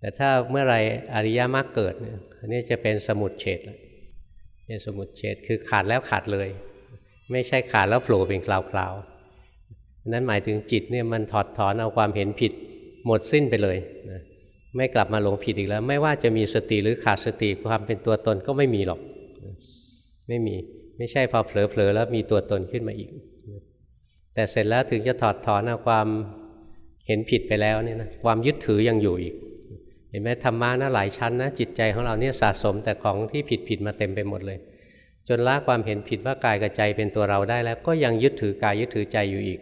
แต่ถ้าเมื่อไรอริยมรรคเกิดเนี่ยอันนี้จะเป็นสมุดเฉดเป็นสมุดเฉดคือขาดแล้วขาดเลย ไม่ใช่ขาดแล้วโผล่เป็นคราวๆนั้นหมายถึงจิตเนี่ยมันถอดถอนเอาความเห็นผิดหมดสิ้นไปเลยนะไม่กลับมาหลงผิดอีกแล้ว ไม่ว่าจะมีสติหรือขาดสติความเป็นตัวตนก็ไม่มีหรอก ไม่มีไม่ใช่พอเผลอๆแล้วมีตัวตนขึ้นมาอีก แต่เสร็จแล้วถึงจะถอดถอนเอาความเห็นผิดไปแล้วเนี่ยนะความยึดถือยังอยู่อีก เห็นไหมธรรมะนะหลายชั้นนะจิตใจของเราเนี่ยสะสมแต่ของที่ผิดผิดมาเต็มไปหมดเลย จนละความเห็นผิดว่ากายกับใจเป็นตัวเราได้แล้ว ก็ยังยึดถือกายยึดถือใจอยู่อีก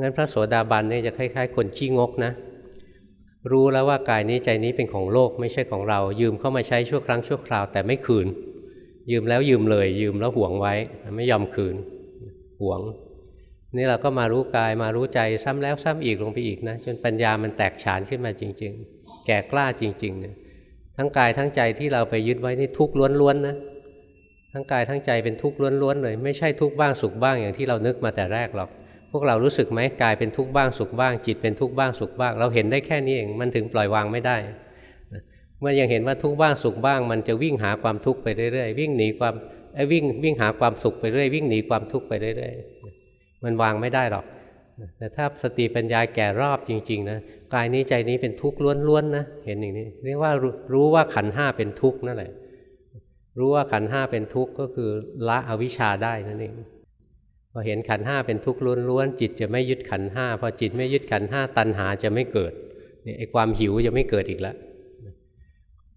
งั้นพระโสดาบันเนี่ยจะคล้ายๆ คนขี้งกนะ รู้แล้วว่ากายนี้ใจนี้เป็นของโลกไม่ใช่ของเรา ยืมเข้ามาใช้ชั่วครั้งชั่วคราวแต่ไม่คืน ยืมแล้วยืมเลย ยืมแล้วห่วงไว้ไม่ยอมคืนห่วงนี่เราก็มารู้กายมารู้ใจซ้ำแล้วซ้ำอีกลงไปอีกนะจนปัญญามันแตกฉานขึ้นมาจริง ๆ แก่กล้าจริงๆเนี่ยทั้งกายทั้งใจที่เราไปยึดไว้นี่ทุกข์ล้วนๆนะทั้งกายทั้งใจเป็นทุกข์ล้วนๆเลย ไม่ใช่ทุกข์บ้างสุขบ้างอย่างที่เรานึกมาแต่แรกหรอก พวกเรารู้สึกไหมกายเป็นทุกข์บ้างสุขบ้าง จิตเป็นทุกข์บ้างสุขบ้าง เราเห็นได้แค่นี้เองมันถึงปล่อยวางไม่ได้เมื่อยังเห็นว่าทุกข์บ้างสุขบ้าง มันจะวิ่งหาความทุกข์ไปเรื่อยๆวิ่งหนีความไอ้วิ่งวิ่งหาความสุขไปเรื่อยวิ่งหนีความทุกข์ไปเรื่อยๆมันวางไม่ได้หรอก แต่ถ้าสติปัญญาแก่รอบจริงๆนะกายนี้ใจนี้เป็นทุกข์ล้วนๆนะเห็นอย่างนี้เรียกว่ารู้ว่าขันห้าเป็นทุกข์นั่นแหละ รู้ว่าขันห้าเป็นทุกข์ก็คือละอวิชชาได้นั่นเองพอเห็นขันห้าเป็นทุกข์ล้วนๆจิตจะไม่ยึดขันห้าพอจิตไม่ยึดขันห้าตัณหาจะไม่เกิดเนี่ยไอ้ความหิวจะไม่เกิดอีกแล้ว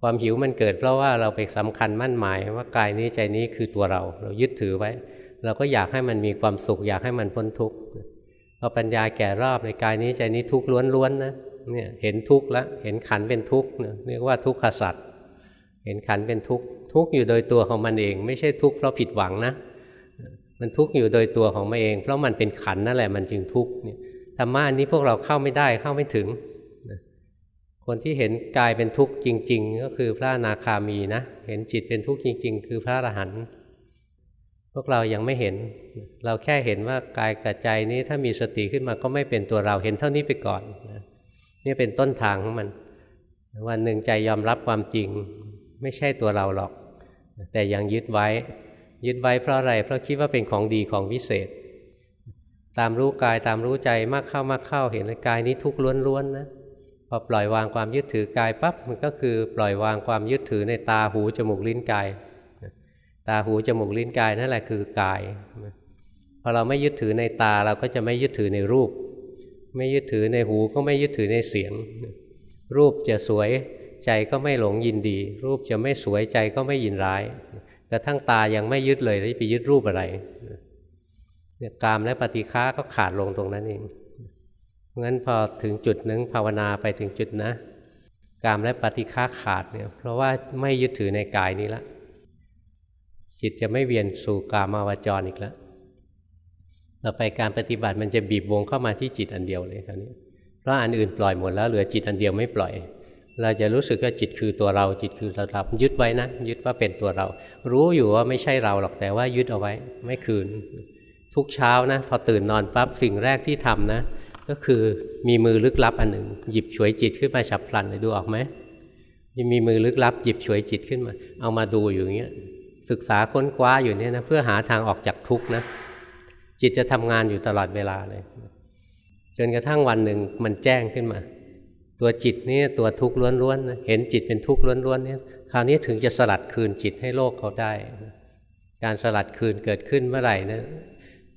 ความหิวมันเกิดเพราะว่าเราไปสำคัญมั่นหมายว่ากายนี้ใจนี้คือตัวเรา เรายึดถือไว้ เราก็อยากให้มันมีความสุข อยากให้มันพ้นทุกข์ พอปัญญาแก่รอบในกายนี้ใจนี้ทุกข์ล้วนๆนะเนี่ยเห็นทุกข์แล้วเห็นขันเป็นทุกข์เรียกว่าทุกขสัตว์เห็นขันเป็นทุกข์ทุกข์อยู่โดยตัวของมันเอง ไม่ใช่ทุกข์เพราะผิดหวังนะมันทุกข์อยู่โดยตัวของมันเอง เพราะมันเป็นขันนั่นแหละมันจึงทุกข์เนี่ยธรรมะนี้พวกเราเข้าไม่ได้เข้าไม่ถึง คนที่เห็นกายเป็นทุกข์จริง ๆ ก็คือพระนาคามีนะ เห็นจิตเป็นทุกข์จริง ๆ คือพระอรหันต์ พวกเรายังไม่เห็น เราแค่เห็นว่ากายกับใจนี้ถ้ามีสติขึ้นมาก็ไม่เป็นตัวเราเห็นเท่านี้ไปก่อนนี่เป็นต้นทางของมัน วันหนึ่งใจยอมรับความจริง ไม่ใช่ตัวเราหรอก แต่ยังยึดไว้ ยึดไว้เพราะอะไร เพราะคิดว่าเป็นของดีของวิเศษ ตามรู้กายตามรู้ใจมากเข้ามากเข้าเห็นกายนี้ทุกข์ล้วนๆนะพอปล่อยวางความยึดถือกายปั๊บมันก็คือปล่อยวางความยึดถือในตาหูจมูกลิ้นกาย ตาหูจมูกลิ้นกายนั่นแหละคือกายพอเราไม่ยึดถือในตาเราก็จะไม่ยึดถือในรูป ไม่ยึดถือในหูก็ไม่ยึดถือในเสียง รูปจะสวยใจก็ไม่หลงยินดี รูปจะไม่สวยใจก็ไม่ยินร้ายกระทั่งตายังไม่ยึดเลยแล้วไปยึดรูปอะไรเนี่ยกามและปฏิฆาก็ขาดลงตรงนั้นเองงั้นพอถึงจุดหนึ่งภาวนาไปถึงจุดนะ กามและปฏิฆาขาดเนี่ยเพราะว่าไม่ยึดถือในกายนี้ละ จิตจะไม่เวียนสู่กามาวจรอีกแล้วต่อไปการปฏิบัติมันจะบีบวงเข้ามาที่จิตอันเดียวเลยคราวนี้เพราะอันอื่นปล่อยหมดแล้วเหลือจิตอันเดียวไม่ปล่อย เราจะรู้สึกว่าจิตคือตัวเรา จิตคือเรารับยึดไว้นะยึดว่าเป็นตัวเรา รู้อยู่ว่าไม่ใช่เราหรอกแต่ว่ายึดเอาไว้ไม่คืน ทุกเช้านะ พอตื่นนอนปั๊บสิ่งแรกที่ทำนะ ก็คือมีมือลึกลับอันหนึ่ง หยิบฉวยจิตขึ้นมาฉับพลันเลยดูออกไหมมีมือลึกลับหยิบฉวยจิตขึ้นมา เอามาดูอยู่อย่างเงี้ย ศึกษาค้นคว้าอยู่เนี่ยนะเพื่อหาทางออกจากทุกข์นะจิตจะทำงานอยู่ตลอดเวลาเลย จนกระทั่งวันหนึ่งมันแจ้งขึ้นมา ตัวจิตนี่ตัวทุกข์ล้วนๆเห็นจิตเป็นทุกข์ล้วนๆเนี่ยคราวนี้ถึงจะสลัดคืนจิตให้โลกเขาได้ การสลัดคืนเกิดขึ้นเมื่อไหร่นะ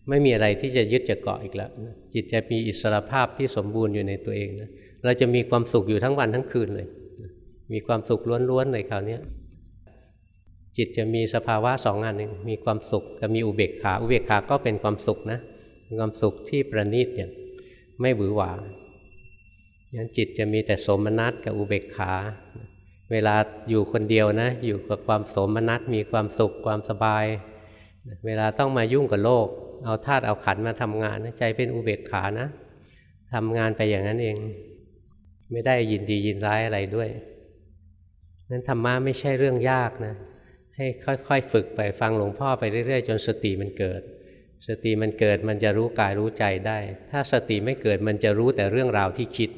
ไม่มีอะไรที่จะยึดจะเกาะอีกแล้ว จิตจะมีอิสรภาพที่สมบูรณ์อยู่ในตัวเองนะเราจะมีความสุขอยู่ทั้งวันทั้งคืนเลย มีความสุขล้วนๆเลยคราวนี้ จิตจะมีสภาวะสองงานหนึ่งมีความสุขกับมีอุเบกขา อุเบกขาก็เป็นความสุขนะความสุขที่ประณีตเนี่ยไม่หวือหวางั้นจิตจะมีแต่สมนัตกับอุเบกขา เวลาอยู่คนเดียวนะ อยู่กับความสมนัตมีความสุขความสบาย เวลาต้องมายุ่งกับโลก เอาธาตุเอาขันมาทำงานใจเป็นอุเบกขานะทำงานไปอย่างนั้นเอง ไม่ได้ยินดียินร้ายอะไรด้วยนั้นธรรมะไม่ใช่เรื่องยากนะ ให้ค่อยๆ ฝึกไปฟังหลวงพ่อไปเรื่อยๆ จนสติมันเกิด สติมันเกิดมันจะรู้กายรู้ใจได้ ถ้าสติไม่เกิดมันจะรู้แต่เรื่องราวที่คิด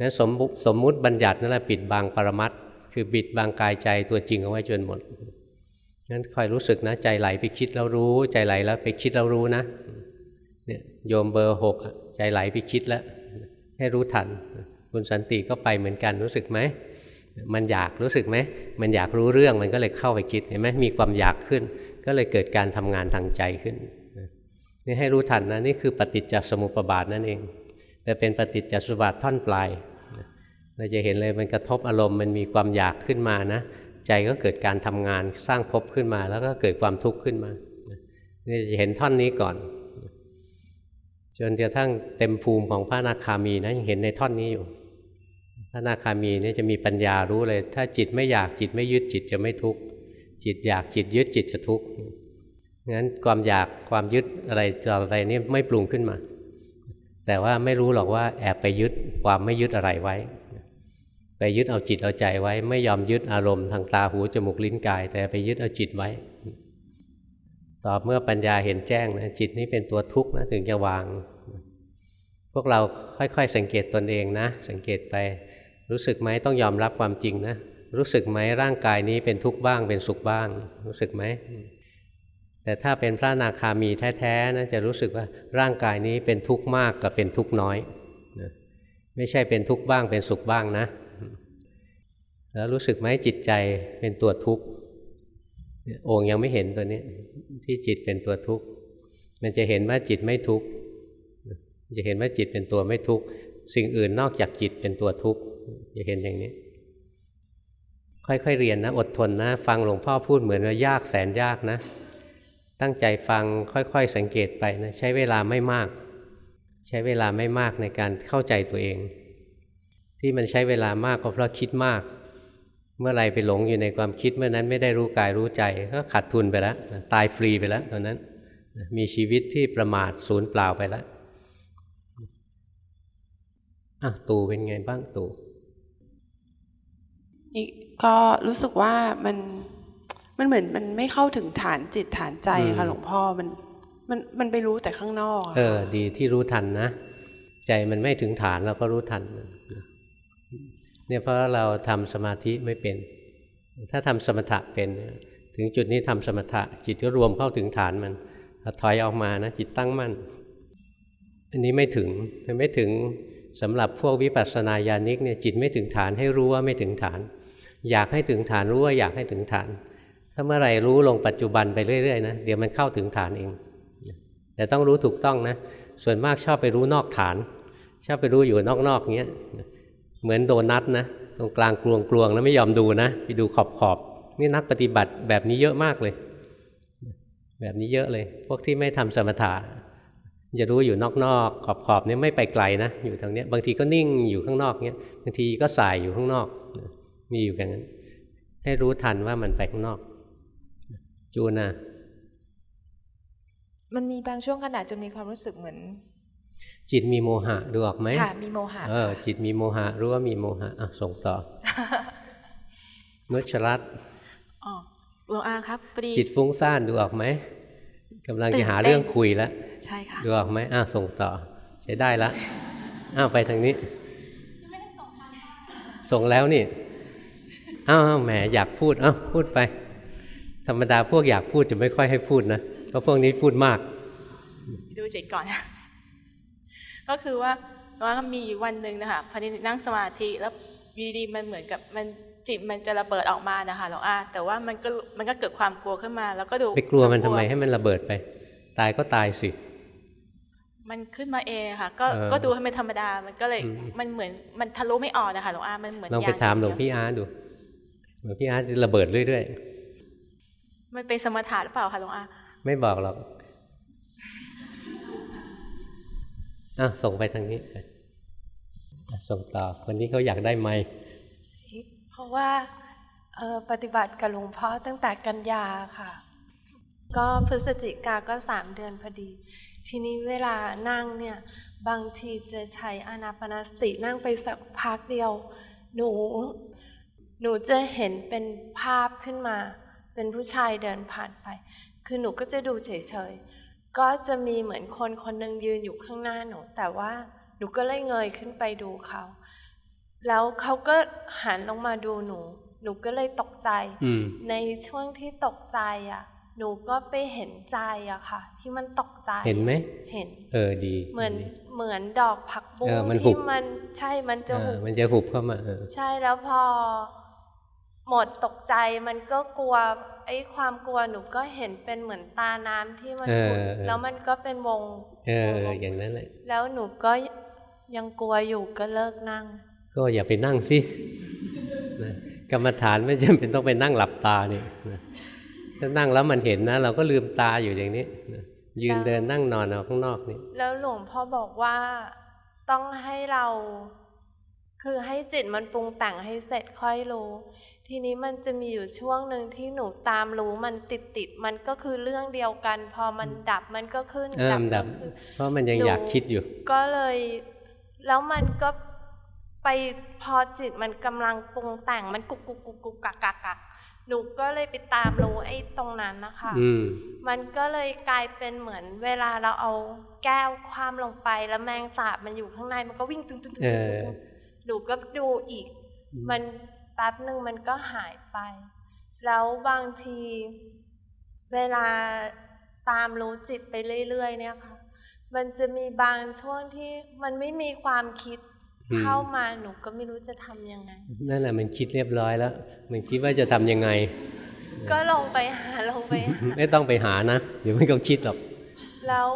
นั้นสมสมมุติบัญญัตินั่นแหละปิดบังปรมัตคือบิดบังกายใจตัวจริงเอาไว้จนหมดงั้นคอยรู้สึกนะ ใจไหลไปคิดแล้วรู้ ใจไหลแล้วไปคิดแล้วรู้นะเนี่ยโยมเบอร์หกใจไหลไปคิดแล้ว ให้รู้ทัน คุณสันติก็ไปเหมือนกันรู้สึกไหม มันอยากรู้สึกไหมมันอยากรู้เรื่องมันก็เลยเข้าไปคิดเห็นไหมมีความอยากขึ้น ก็เลยเกิดการทำงานทางใจขึ้นนี่ให้รู้ทันนะนี่คือปฏิจจสมุปบาทนั่นเอง แต่เป็นปฏิจจสมุปบาทท่อนปลายเราจะเห็นเลยมันกระทบอารมณ์มันมีความอยากขึ้นมานะ ใจก็เกิดการทำงานสร้างภพขึ้นมา แล้วก็เกิดความทุกข์ขึ้นมานี่จะเห็นท่อนนี้ก่อน จนกระทั่งเต็มภูมิของพระนาคามีนะยังเห็นในท่อนนี้อยู่ พระนาคามีนี่จะมีปัญญารู้เลย ถ้าจิตไม่อยากจิตไม่ยึดจิตจะไม่ทุกข์จิตอยากจิตยึดจิตจะทุกข์งั้นความอยากความยึดอะไรอะไรนี่ไม่ปรุงขึ้นมา แต่ว่าไม่รู้หรอกว่าแอบไปยึดความไม่ยึดอะไรไว้ ไปยึดเอาจิตเอาใจไว้ ไม่ยอมยึดอารมณ์ทางตาหูจมูกลิ้นกาย แต่ไปยึดเอาจิตไว้ต่อเมื่อปัญญาเห็นแจ้งนะจิตนี้เป็นตัวทุกข์นะถึงจะวาง พวกเราค่อยๆ สังเกตตนเองนะ สังเกตไป รู้สึกไหมต้องยอมรับความจริงนะ รู้สึกไหมร่างกายนี้เป็นทุกข์บ้างเป็นสุขบ้าง รู้สึกไหม แต่ถ้าเป็นพระนาคามีแท้ๆนะจะรู้สึกว่าร่างกายนี้เป็นทุกข์มากกับเป็นทุกข์น้อยนะไม่ใช่เป็นทุกข์บ้างเป็นสุขบ้างนะ แล้วรู้สึกไหมจิตใจเป็นตัวทุกข์องค์ยังไม่เห็นตัวนี้ ที่จิตเป็นตัวทุกข์มันจะเห็นว่าจิตไม่ทุกข์จะเห็นว่าจิตเป็นตัวไม่ทุกข์สิ่งอื่นนอกจากจิตเป็นตัวทุกข์ จะเห็นอย่างนี้ ค่อยๆเรียนนะ อดทนนะ ฟังหลวงพ่อพูดเหมือนว่ายากแสนยากนะ ตั้งใจฟังค่อยๆสังเกตไปนะ ใช้เวลาไม่มาก ใช้เวลาไม่มากในการเข้าใจตัวเอง ที่มันใช้เวลามากก็เพราะคิดมาก เมื่อไรไปหลงอยู่ในความคิดเมื่อนั้นไม่ได้รู้กายรู้ใจ ก็ขาดทุนไปแล้วตายฟรีไปแล้วตอนนั้น มีชีวิตที่ประมาทศูนย์เปล่าไปแล้วอะตูเป็นไงบ้างตู นี่ก็รู้สึกว่ามันมันเหมือนมันไม่เข้าถึงฐานจิตฐานใจค่ะหลวงพ่อมันมันมันไปรู้แต่ข้างนอก เออ ดีที่รู้ทันนะ ใจมันไม่ถึงฐานเราก็รู้ทัน เนี่ยเพราะเราทำสมาธิไม่เป็น ถ้าทำสมถะเป็น ถึงจุดนี้ทำสมถะ จิตก็รวมเข้าถึงฐานมันถอยออกมานะจิตตั้งมั่น อันนี้ไม่ถึงไม่ถึงสำหรับพวกวิปัสสนาญาณิกเนี่ยจิตไม่ถึงฐานให้รู้ว่าไม่ถึงฐาน อยากให้ถึงฐานรู้ว่าอยากให้ถึงฐาน ถ้าเมื่อไหร่รู้ลงปัจจุบันไปเรื่อยๆนะเดี๋ยวมันเข้าถึงฐานเองแต่ต้องรู้ถูกต้องนะส่วนมากชอบไปรู้นอกฐาน ชอบไปรู้อยู่นอกๆเงี้ยเหมือนโดนัทนะตรงกลางกลวงกลวงแล้วไม่ยอมดูนะไปดูขอบขอบนี่นักปฏิบัติแบบนี้เยอะมากเลย แบบนี้เยอะเลย พวกที่ไม่ทำสมถะจะรู้อยู่นอกๆขอบๆนี่ไม่ไปไกลนะอยู่ทางเนี้ยบางทีก็นิ่งอยู่ข้างนอกเนี้ยบางทีก็สายอยู่ข้างนอก มีอยู่อย่างนั้น ให้รู้ทันว่ามันไปข้างนอก จูนะมันมีบางช่วงขณะจะมีความรู้สึกเหมือน จิตมีโมหะดูออกไหมค่ะมีโมหะเออจิตมีโมหะ รู้ว่ามีโมหะอะส่งต่อ นุชรัตอ๋อหลวงอาครับพอดีจิตฟุ้งซ่านดูออกไหมกำลังจะหาเรื่องคุยแล้วใช่ค่ะดูออกไหมอ้าวส่งต่อ ใช้ได้ละอ้าวไปทางนี้ส่งแล้วนี่ อ้าวแหมอยากพูดอ้าวพูดไป ธรรมดาพวกอยากพูดจะไม่ค่อยให้พูดนะเพราะพวกนี้พูดมาก ดูจิตก่อนก็คือว่าว่ามีอยู่วันหนึ่งนะคะพอดีนั่งสมาธิแล้วอยูดีๆมันเหมือนกับมันจิตมันจะระเบิดออกมานะคะหลวงอาแต่ว่ามันก็มันก็เกิดความกลัวขึ้นมา แล้วก็ดูไปกลัวมันทำไมให้มันระเบิดไป ตายก็ตายสิมันขึ้นมาเองค่ะ ก็เออก็ดูให้มันธรรมดามันก็เลยอืมมันเหมือนมันทะลุไม่ออกนะคะหลวงอามันเหมือนลองไปยถามหลวงพี่อาร์ตดู หลวงพี่อาร์ตจะระเบิดเรื่อยมันเป็นสมถะหรือเปล่าคะหลวงอาๆไม่บอกหรอกอะส่งไปทางนี้ไปอะส่งต่อคนนี้เขาอยากได้ไมค์เพราะว่าเอ่อปฏิบัติกับหลวงพ่อตั้งแต่กันยาค่ะ ก็พฤศจิกาก็สามเดือนพอดี ทีนี้เวลานั่งเนี่ย บางทีจะใช้อานาปานสตินั่งไปสักพักเดียว หนู หนูจะเห็นเป็นภาพขึ้นมา เป็นผู้ชายเดินผ่านไป คือหนูก็จะดูเฉยๆ ก็จะมีเหมือนคนคนหนึ่งยืนอยู่ข้างหน้าหนู แต่ว่าหนูก็เลยเงยขึ้นไปดูเขา แล้วเขาก็หันลงมาดูหนู หนูก็เลยตกใจอืมในช่วงที่ตกใจอะ หนูก็ไปเห็นใจอะค่ะ ที่มันตกใจ เห็นไหม เห็น เออดี เหมือนดีเหมือนดอกผักบุ้เองอมันหุที่บมันใช่ มันจะเอหุอบมันจะหุบเข้ามาเออใช่แล้วพอ หมดตกใจมันก็กลัวไอ้ความกลัวหนูก็เห็นเป็นเหมือนตาน้ำที่มันเออขุ่นเออแล้วมันก็เป็นวงเออวงอย่างนั้นแหละแล้วหนูก็ยังกลัวอยู่ก็เลิกนั่ง ก็อย่าไปนั่งสินะกรรมฐานไม่จำเป็นต้องไปนั่งหลับตาเนี่ยนะถ้านั่งแล้วมันเห็นนะ เราก็ลืมตาอยู่อย่างนี้นะยืนแล้วเดินนั่งนอนเอาข้างนอกนี่แล้วหลวงพ่อบอกว่าต้องให้เรา คือให้จิตมันปรุงแต่งให้เสร็จค่อยรู้ ทีนี้มันจะมีอยู่ช่วงหนึ่งที่หนูตามรู้มันติดติดๆมันก็คือเรื่องเดียวกัน พอมันดับมันก็ขึ้นเออมันดับก็คือเพราะมันยังหนูอยากคิดอยู่ ก็เลยแล้วมันก็ไปพอจิตมันกำลังปรุงแต่งมันกุกกุกกุกกุกกักกักกักหนูก็เลยไปตามรู้ไอ้ตรงนั้นนะคะอืมมันก็เลยกลายเป็นเหมือนเวลาเราเอาแก้วคว่ำลงไปแล้วแมงสาบมันอยู่ข้างในมันก็วิ่งตึงตึงตึงเอตึงอตึงหนูก็ดูอีก มัน แป๊บหนึ่งมันก็หายไป แล้วบางทีเวลาตามรู้จิตไปเรื่อย ๆ เนี่ยค่ะ มันจะมีบางช่วงที่มันไม่มีความคิดอืมเข้ามาหนูก็ไม่รู้จะทำยังไง นั่นแหละมันคิดเรียบร้อยแล้ว มันคิดว่าจะทำยังไง ก็ลงไปหาลงไปหา ไม่ต้องไปหานะเดี๋ยวมันก็คิดหรอก แล้ว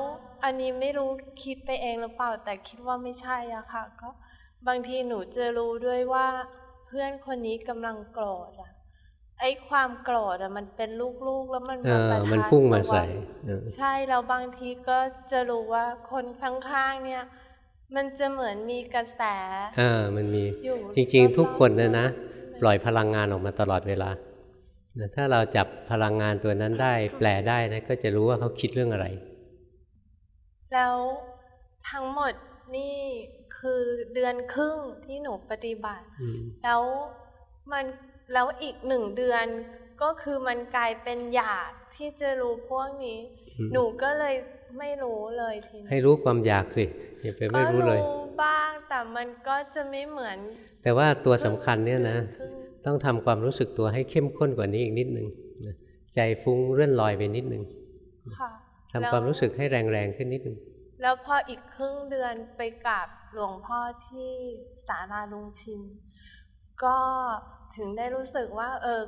อันนี้ไม่รู้คิดไปเองหรือเปล่า แต่คิดว่าไม่ใช่อะค่ะ ก็บางทีหนูจะรู้ด้วยว่า เพื่อนคนนี้กำลังโกรธอะไอ้ความโกรธอะมันเป็นลูกๆแล้วมันเอมาอประทะมันพุ่งมาตัวใส่เออใช่แล้วบางทีก็จะรู้ว่าคนข้างๆเนี่ย มันจะเหมือนมีกระแสเออมันมีอยู่จริง ๆ ทุกคนนะนะใช่ไหมปล่อยพลังงานออกมาตลอดเวลานะถ้าเราจับพลังงานตัวนั้นได้ แปลได้นะก็จะรู้ว่าเขาคิดเรื่องอะไร แล้วทั้งหมดนี่ คือเดือนครึ่งที่หนูปฏิบัติอืมแล้วมันแล้วอีกหนึ่งเดือนก็คือมันกลายเป็นหยาดที่จะรู้พวกนี้อืมหนูก็เลยไม่รู้เลยทีนี้ให้รู้ความอยากสิอย่าไปไม่รู้เลยก็รู้บ้างแต่มันก็จะไม่เหมือน แต่ว่าตัวสำคัญเนี่ยนะครึ่งต้องทำความรู้สึกตัวให้เข้มข้นกว่านี้อีกนิดนึงนะใจฟุ้งเรื่อนลอยไปนิดนึงค่ะทำความรู้สึกให้แรงๆขึ้นนิดนึงแล้วพออีกครึ่งเดือนไปกราบ หลวงพ่อที่ศาลาลุงชิน ก็ถึงได้รู้สึกว่าเออ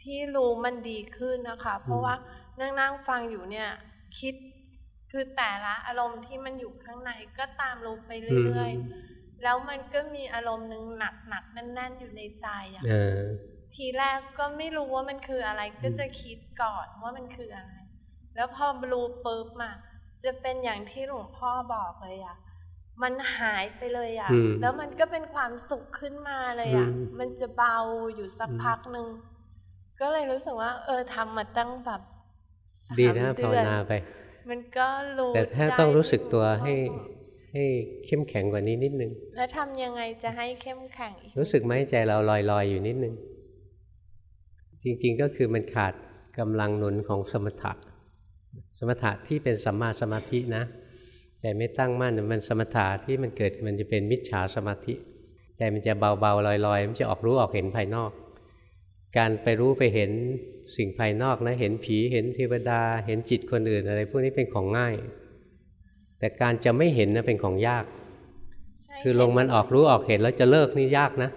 ที่รู้มันดีขึ้นนะคะ เพราะว่านั่งนั่งๆฟังอยู่เนี่ย คิดคือแต่ละอารมณ์ที่มันอยู่ข้างในก็ตามรู้ไปเรื่อยอืมๆแล้วมันก็มีอารมณ์หนึ่งหนักหนักๆแน่น ๆ อยู่ในใจอะเออทีแรกก็ไม่รู้ว่ามันคืออะไรก็จะคิดก่อนว่ามันคืออะไร แล้วพอรู้ปุ๊บมาจะเป็นอย่างที่หลวงพ่อบอกเลยอะ มันหายไปเลยอะอืมแล้วมันก็เป็นความสุขขึ้นมาเลยอะอืมมันจะเบาอยู่สักอืมพักหนึ่ง ก็เลยรู้สึกว่า เออทำมาตั้งแบบดีนะสมเดืภาอวนาไป มันก็รู้แต่ถ้าได้ต้องรู้สึกตัวที่ให้ลวงพ่อบอกให้เข้มแข็งกว่านี้นิดนึง แล้วทำยังไงจะให้เข้มแข็งอีก รู้สึกไหมใจเราลอยๆอยู่นิดนึง จริงๆก็คือมันขาดกำลังหนุนของสมถะ สมถะที่เป็นสัมมาสมาธินะ ใจไม่ตั้งมั่นมันสมถะที่มันเกิดมันจะเป็นมิจฉาสมาธิ ใจมันจะเบาๆลอยๆ มันจะออกรู้ออกเห็นภายนอก การไปรู้ไปเห็นสิ่งภายนอกนะเห็นผีเห็นเทวดา เห็นจิตคนอื่นอะไรพวกนี้เป็นของง่าย แต่การจะไม่เห็นนะเป็นของยากใช่คือลงมันออกรู้ออกเห็นแล้วจะเลิกนี่ยากนะ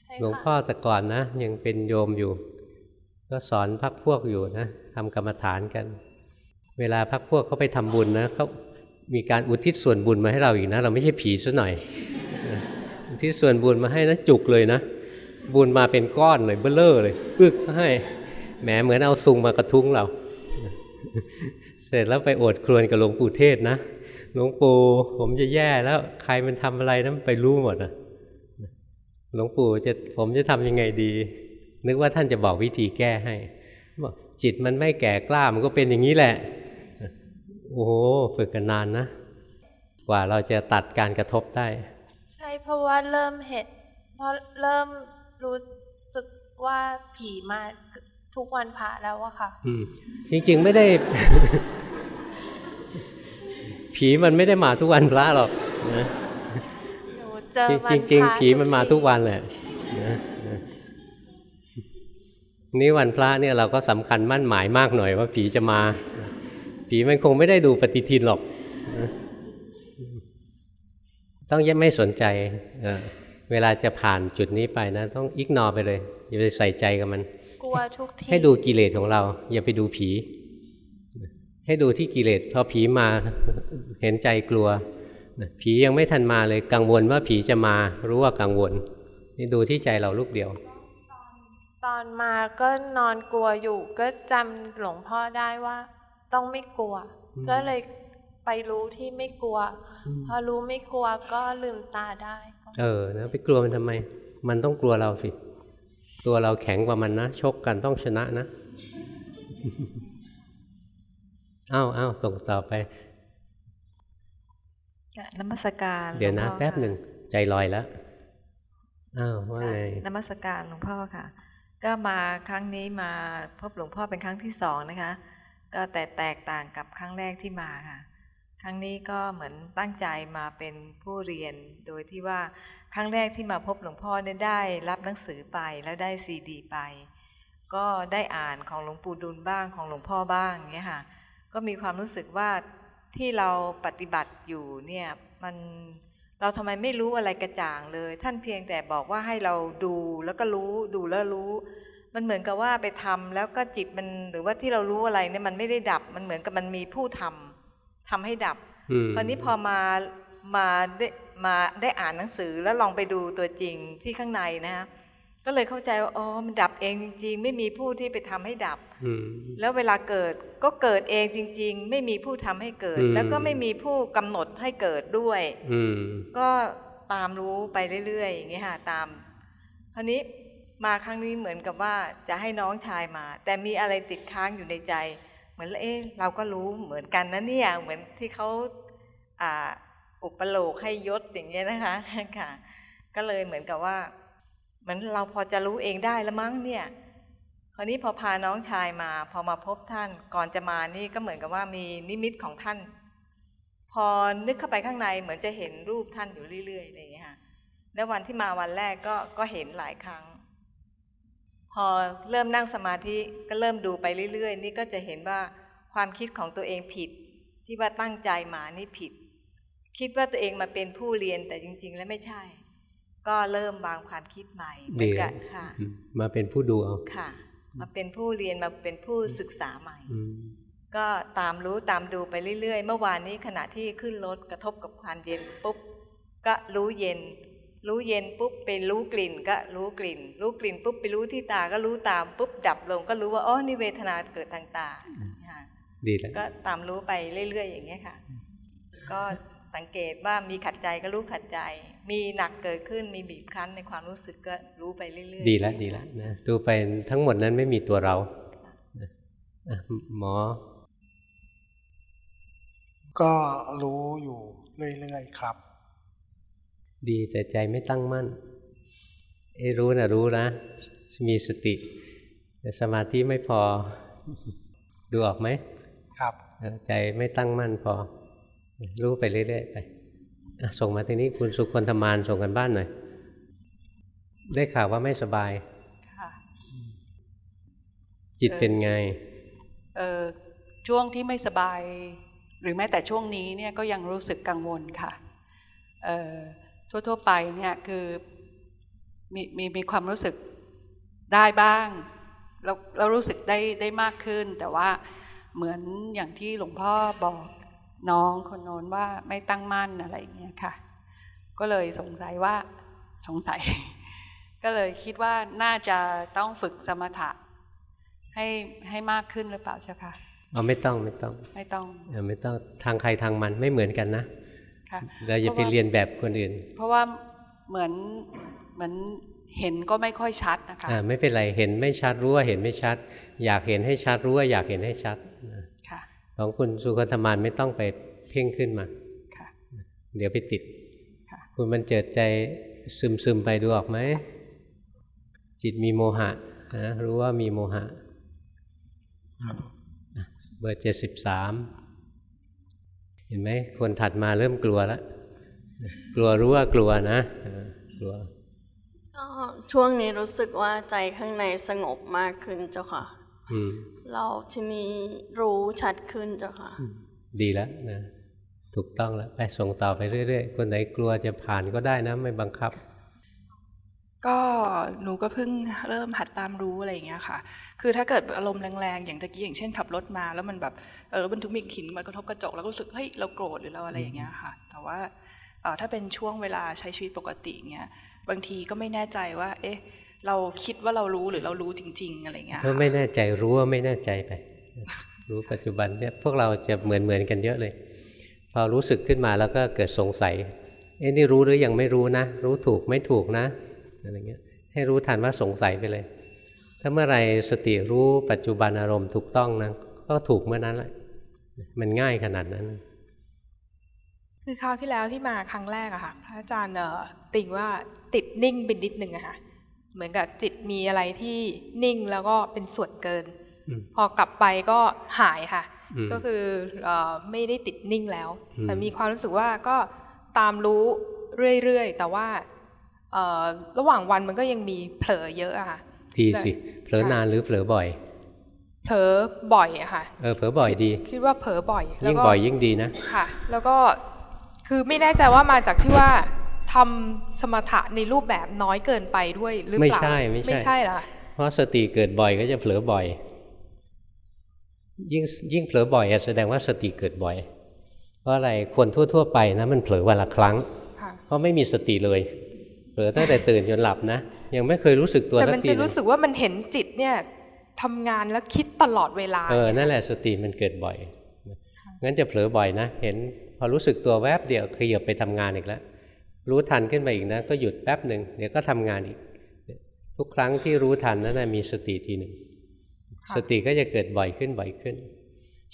ใช่หลวงค่ะพ่อแต่ก่อนนะ ยังเป็นโยมอยู่ ก็สอนพักพวกอยู่นะทำกรรมฐานกัน เวลาพักพวกเขาไปทำบุญนะเขามีการอุทิศส่วนบุญมาให้เราอีกนะ เราไม่ใช่ผีซะหน่อย อุทิศส่วนบุญมาให้นะจุกเลยนะ บุญมาเป็นก้อนเลยเบ้อเลอเลยปึ๊กให้แหมเหมือนเอาซุงมากระทุ้งเรา เสร็จแล้วไปโอดครวญกับหลวงปู่เทศนะหลวงปู่ผมจะแย่แล้วใครมันทำอะไรนะมันไปรู้หมดอะหลวงปู่จะผมจะทำยังไงดี นึกว่าท่านจะบอกวิธีแก้ให้บอกจิตมันไม่แก่กล้ามันก็เป็นอย่างนี้แหละ โอ้โหฝึกกันนานนะ กว่าเราจะตัดการกระทบได้ ใช่เพราะว่าเริ่มเห็นเพราะเริ่มรู้สึกว่าผีมาทุกวันพระแล้วอะค่ะอืมจริงๆไม่ได้ ผีมันไม่ได้มาทุกวันพระหรอกนะหนูเจอวันจริงพะๆผีมันมาทุกวันแหละนะนะนี่วันพระเนี่ยเราก็สำคัญมั่นหมายมากหน่อยว่าผีจะมา ผีมันคงไม่ได้ดูปฏิทินหรอกนะต้องยังไม่สนใจเออเวลาจะผ่านจุดนี้ไปนะ ต้องอิกนอไปเลย อย่าไปใส่ใจกับมัน กลัวทุกทีให้ดูกิเลสของเรา อย่าไปดูผี ให้ดูที่กิเลสพอผีมาเห็นใจกลัว ผียังไม่ทันมาเลยกังวลว่าผีจะมา รู้ว่ากังวล นี่ดูที่ใจเราลูกเดียว ตอนมาก็นอนกลัวอยู่ก็จำหลวงพ่อได้ว่า ต้องไม่กลัว ก็เลยไปรู้ที่ไม่กลัว พอรู้ไม่กลัวก็ลืมตาได้ก็เออนะไปกลัวมันทำไม มันต้องกลัวเราสิ ตัวเราแข็งกว่ามันนะชกกันต้องชนะนะอ้าวอ้าวส่งต่อไปนมัสการ เดี๋ยวนะหลวงพ่อแป๊บค่ะหนึ่งใจลอยแล้วอ้าวว่าไงนมัสการหลวงพ่อค่ะ ก็มาครั้งนี้มาพบหลวงพ่อเป็นครั้งที่สองนะคะ ก็แต่แตกต่างกับครั้งแรกที่มาค่ะ ครั้งนี้ก็เหมือนตั้งใจมาเป็นผู้เรียน โดยที่ว่าครั้งแรกที่มาพบหลวงพ่อเนี่ยได้รับหนังสือไปแล้วได้ซีดีไป ก็ได้อ่านของหลวงปู่ดุลบ้างของหลวงพ่อบ้างอย่างเงี้ยค่ะ ก็มีความรู้สึกว่าที่เราปฏิบัติอยู่เนี่ยมันเราทำไมไม่รู้อะไรกระจ่างเลย ท่านเพียงแต่บอกว่าให้เราดูแล้วก็รู้ดูแล้วรู้ มันเหมือนกับว่าไปทำแล้วก็จิตมันหรือว่าที่เรารู้อะไรเนี่ยมันไม่ได้ดับ มันเหมือนกับมันมีผู้ทำทำให้ดับอืมคราวนี้พอมามาได้มาได้อ่านหนังสือแล้วลองไปดูตัวจริงที่ข้างในนะฮะก็เลยเข้าใจว่าอ๋อมันดับเองจริง ๆ ไม่มีผู้ที่ไปทำให้ดับอืมแล้วเวลาเกิดก็เกิดเองจริง ๆ ไม่มีผู้ทำให้เกิดอืมแล้วก็ไม่มีผู้กำหนดให้เกิดด้วยอืมก็ตามรู้ไปเรื่อยๆอย่างเงี้ยค่ะตามคราวนี้ มาครั้งนี้เหมือนกับว่าจะให้น้องชายมา แต่มีอะไรติดค้างอยู่ในใจ เหมือนเอ๊ะเราก็รู้เหมือนกันนะเนี่ยเหมือนที่เขาอ่าอุปโลกให้ยศอย่างเงี้ยนะคะค่ะ ก็เลยเหมือนกับว่าเหมือนเราพอจะรู้เองได้ล้วมั้งเนี่ยคราวนี้พอพาน้องชายมา พอมาพบท่านก่อนจะมานี่ก็เหมือนกับว่ามีนิมิตของท่าน พอนึกเข้าไปข้างในเหมือนจะเห็นรูปท่านอยู่เรื่อยๆอะไรอย่างเงี้ยค่ะแล้ววันที่มาวันแรกก็ก็เห็นหลายครั้ง พอเริ่มนั่งสมาธิก็เริ่มดูไปเรื่อย ๆ นี่ก็จะเห็นว่าความคิดของตัวเองผิด ที่ว่าตั้งใจมานี่ผิด คิดว่าตัวเองมาเป็นผู้เรียนแต่จริง ๆ แล้วไม่ใช่ ก็เริ่มวางความคิดใหม่เหมืดีอนกัแล้วนค่ะอืมมาเป็นผู้ดูเอาค่ะ มาเป็นผู้เรียนมาเป็นผู้ศึกษาใหม่อืมก็ตามรู้ตามดูไปเรื่อย ๆ เมื่อวานนี้ขณะที่ขึ้นรถกระทบกับความเย็นปุ๊บก็รู้เย็น รู้เย็นปุ๊บไปรู้กลิ่นก็รู้กลิ่น รู้กลิ่นปุ๊บไปรู้ที่ตาก็รู้ตามปุ๊บดับลงก็รู้ว่าอ๋อนี่เวทนาเกิดทางตาค่ะดีแล้วก็ตามรู้ไปเรื่อย ๆ อย่างเงี้ยค่ะ ก็สังเกตว่ามีขัดใจก็รู้ขัดใจ มีหนักเกิดขึ้นมีบีบคั้นในความรู้สึกก็รู้ไปเรื่อยๆดีแล้วดีแล้วนะดูไปทั้งหมดนั้นไม่มีตัวเรานะอะหมอ ก็รู้อยู่เรื่อยๆครับ ดีแต่ใจไม่ตั้งมั่นไอ้รู้นะรู้นะ มีสติ แต่สมาธิไม่พอดูออกไหมครับเออใจไม่ตั้งมั่นพอ รู้ไปเรื่อยๆไปอะส่งมาทีนี้คุณสุคนธมานส่งกันบ้านหน่อย ได้ข่าวว่าไม่สบายค่ะจิตเป็นไงเออช่วงที่ไม่สบาย หรือแม้แต่ช่วงนี้เนี่ยก็ยังรู้สึกกังวลค่ะเอ่อ ทั่วๆไปเนี่ยคือมีมีมีความรู้สึกได้บ้างเราเรารู้สึกได้ได้มากขึ้น แต่ว่าเหมือนอย่างที่หลวงพ่อบอกน้องคนโน้นว่าไม่ตั้งมั่นอะไรอย่างเงี้ยค่ะ ก็เลยสงสัยว่าสงสัย ก็เลยคิดว่าน่าจะต้องฝึกสมถะให้ให้มากขึ้นหรือเปล่าเจ้าค่ะเอาไม่ต้องไม่ต้อง ไม่ต้องเออไม่ต้องทางใครทางมันไม่เหมือนกันนะ ค่ะเราอย่าไปเรียนแบบคนอื่น เพราะว่าเหมือนเหมือนเห็นก็ไม่ค่อยชัดนะคะอ่าไม่เป็นไรเห็นไม่ชัดรู้ว่าเห็นไม่ชัด อยากเห็นให้ชัดรู้ว่าอยากเห็นให้ชัดนะค่ะของคุณสุขธรรมานไม่ต้องไปเพ่งขึ้นมาค่ะเดี๋ยวไปติดค่ะคุณมันเจิดใจซึมซึมๆไปดูออกไหมจิตมีโมหะนะรู้ว่ามีโมหะอะเบอร์เจ็ดสิบสาม เห็นไหมคนถัดมาเริ่มกลัวแล้วกลัวรู้ว่ากลัวนะเออกลัวก็ช่วงนี้รู้สึกว่าใจข้างในสงบมากขึ้นเจ้าค่ะอืมเราทีนี้รู้ชัดขึ้นเจ้าค่ะ ดีแล้วนะถูกต้องแล้วไปส่งต่อไปเรื่อยๆคนไหนกลัวจะผ่านก็ได้นะ ไม่บังคับ ก็หนูก็เพิ่งเริ่มหัดตามรู้อะไรอย่างเงี้ยค่ะ คือถ้าเกิดอารมณ์แรงๆ อย่างตะกี้อย่างเช่นขับรถมา แล้วมันแบบเออรถบรรทุกมีหินมากระทบกระจกแล้วก็รู้สึกเฮ้ยเราโกรธหรือเราอะไรอย่างเงี้ยค่ะ แต่ว่าถ้าเป็นช่วงเวลาใช้ชีวิตปกติเงี้ยบางทีก็ไม่แน่ใจว่า เอ๊ะ เราคิดว่าเรารู้หรือเรารู้จริง ๆ อะไรเงี้ยถ้าไม่แน่ใจรู้ว่าไม่แน่ใจไป รู้ปัจจุบันเนี่ยพวกเราจะเหมือนเหมือนกันเยอะเลย พอรู้สึกขึ้นมาแล้วก็เกิดสงสัยเอ้นี่รู้หรือยังไม่รู้นะ รู้ถูกไม่ถูกนะ อะไรเงี้ยให้รู้ทันว่าสงสัยไปเลย ถ้าเมื่อไหรสติรู้ปัจจุบันอารมณ์ถูกต้องนะก็ถูกเมื่อนั้นแหละมันง่ายขนาดนั้น คือคราวที่แล้วที่มาครั้งแรกอะค่ะพระอาจารย์เอ่อติ่งว่าติดนิ่งเป็นนิดหนึ่งอะค่ะเหมือนกับจิตมีอะไรที่นิ่งแล้วก็เป็นส่วนเกินอืมพอกลับไปก็หายค่ะอืมก็คือเอ่อไม่ได้ติดนิ่งแล้วอืมแต่มีความรู้สึกว่าก็ตามรู้เรื่อยๆ แต่ว่าเอ่อ ระหว่างวันมันก็ยังมีเผลอเยอะอะค่ะทีสิเผลอนานหรือเผลอบ่อยเผลอบ่อยอะค่ะเออเผลอบ่อยดี คิดว่าเผลอบ่อยแล้วยิ่งก็บ่อยยิ่งดีนะค่ะ แล้วก็คือไม่แน่ใจว่ามาจากที่ว่าทำสมถะในรูปแบบน้อยเกินไปด้วยหรือเปล่าไม่ใช่ไม่ใช่ไม่ใช่เหรอเพราะสติเกิดบ่อยก็จะเผลอบ่อย ยิ่งยิ่งเผลอบ่อยอะแสดงว่าสติเกิดบ่อย เพราะอะไรคนทั่ว ๆ ไปนะมันเผลอวันละครั้งค่ะเพราะไม่มีสติเลยเผลอตั้งแต่ตื่นจนหลับนะ ยังไม่เคยรู้สึกตัวแต่สัมันกทีจะหนึ่รู้งสึกว่ามันเห็นจิตเนี่ยทำงานแล้วคิดตลอดเวลาเออนั่นแหละสติมันเกิดบ่อยงั้นจะเผลอบ่อยนะ เห็นพอรู้สึกตัวแวบเดียวขยับไปทำงานอีกแล้ว รู้ทันขึ้นมาอีกนะ ก็หยุดแป๊บหนึ่งเดี๋ยวก็ทำงานอีก ทุกครั้งที่รู้ทันนั้นนะมีสติทีหนึ่งค่ะสติก็จะเกิดบ่อยขึ้นบ่อยขึ้น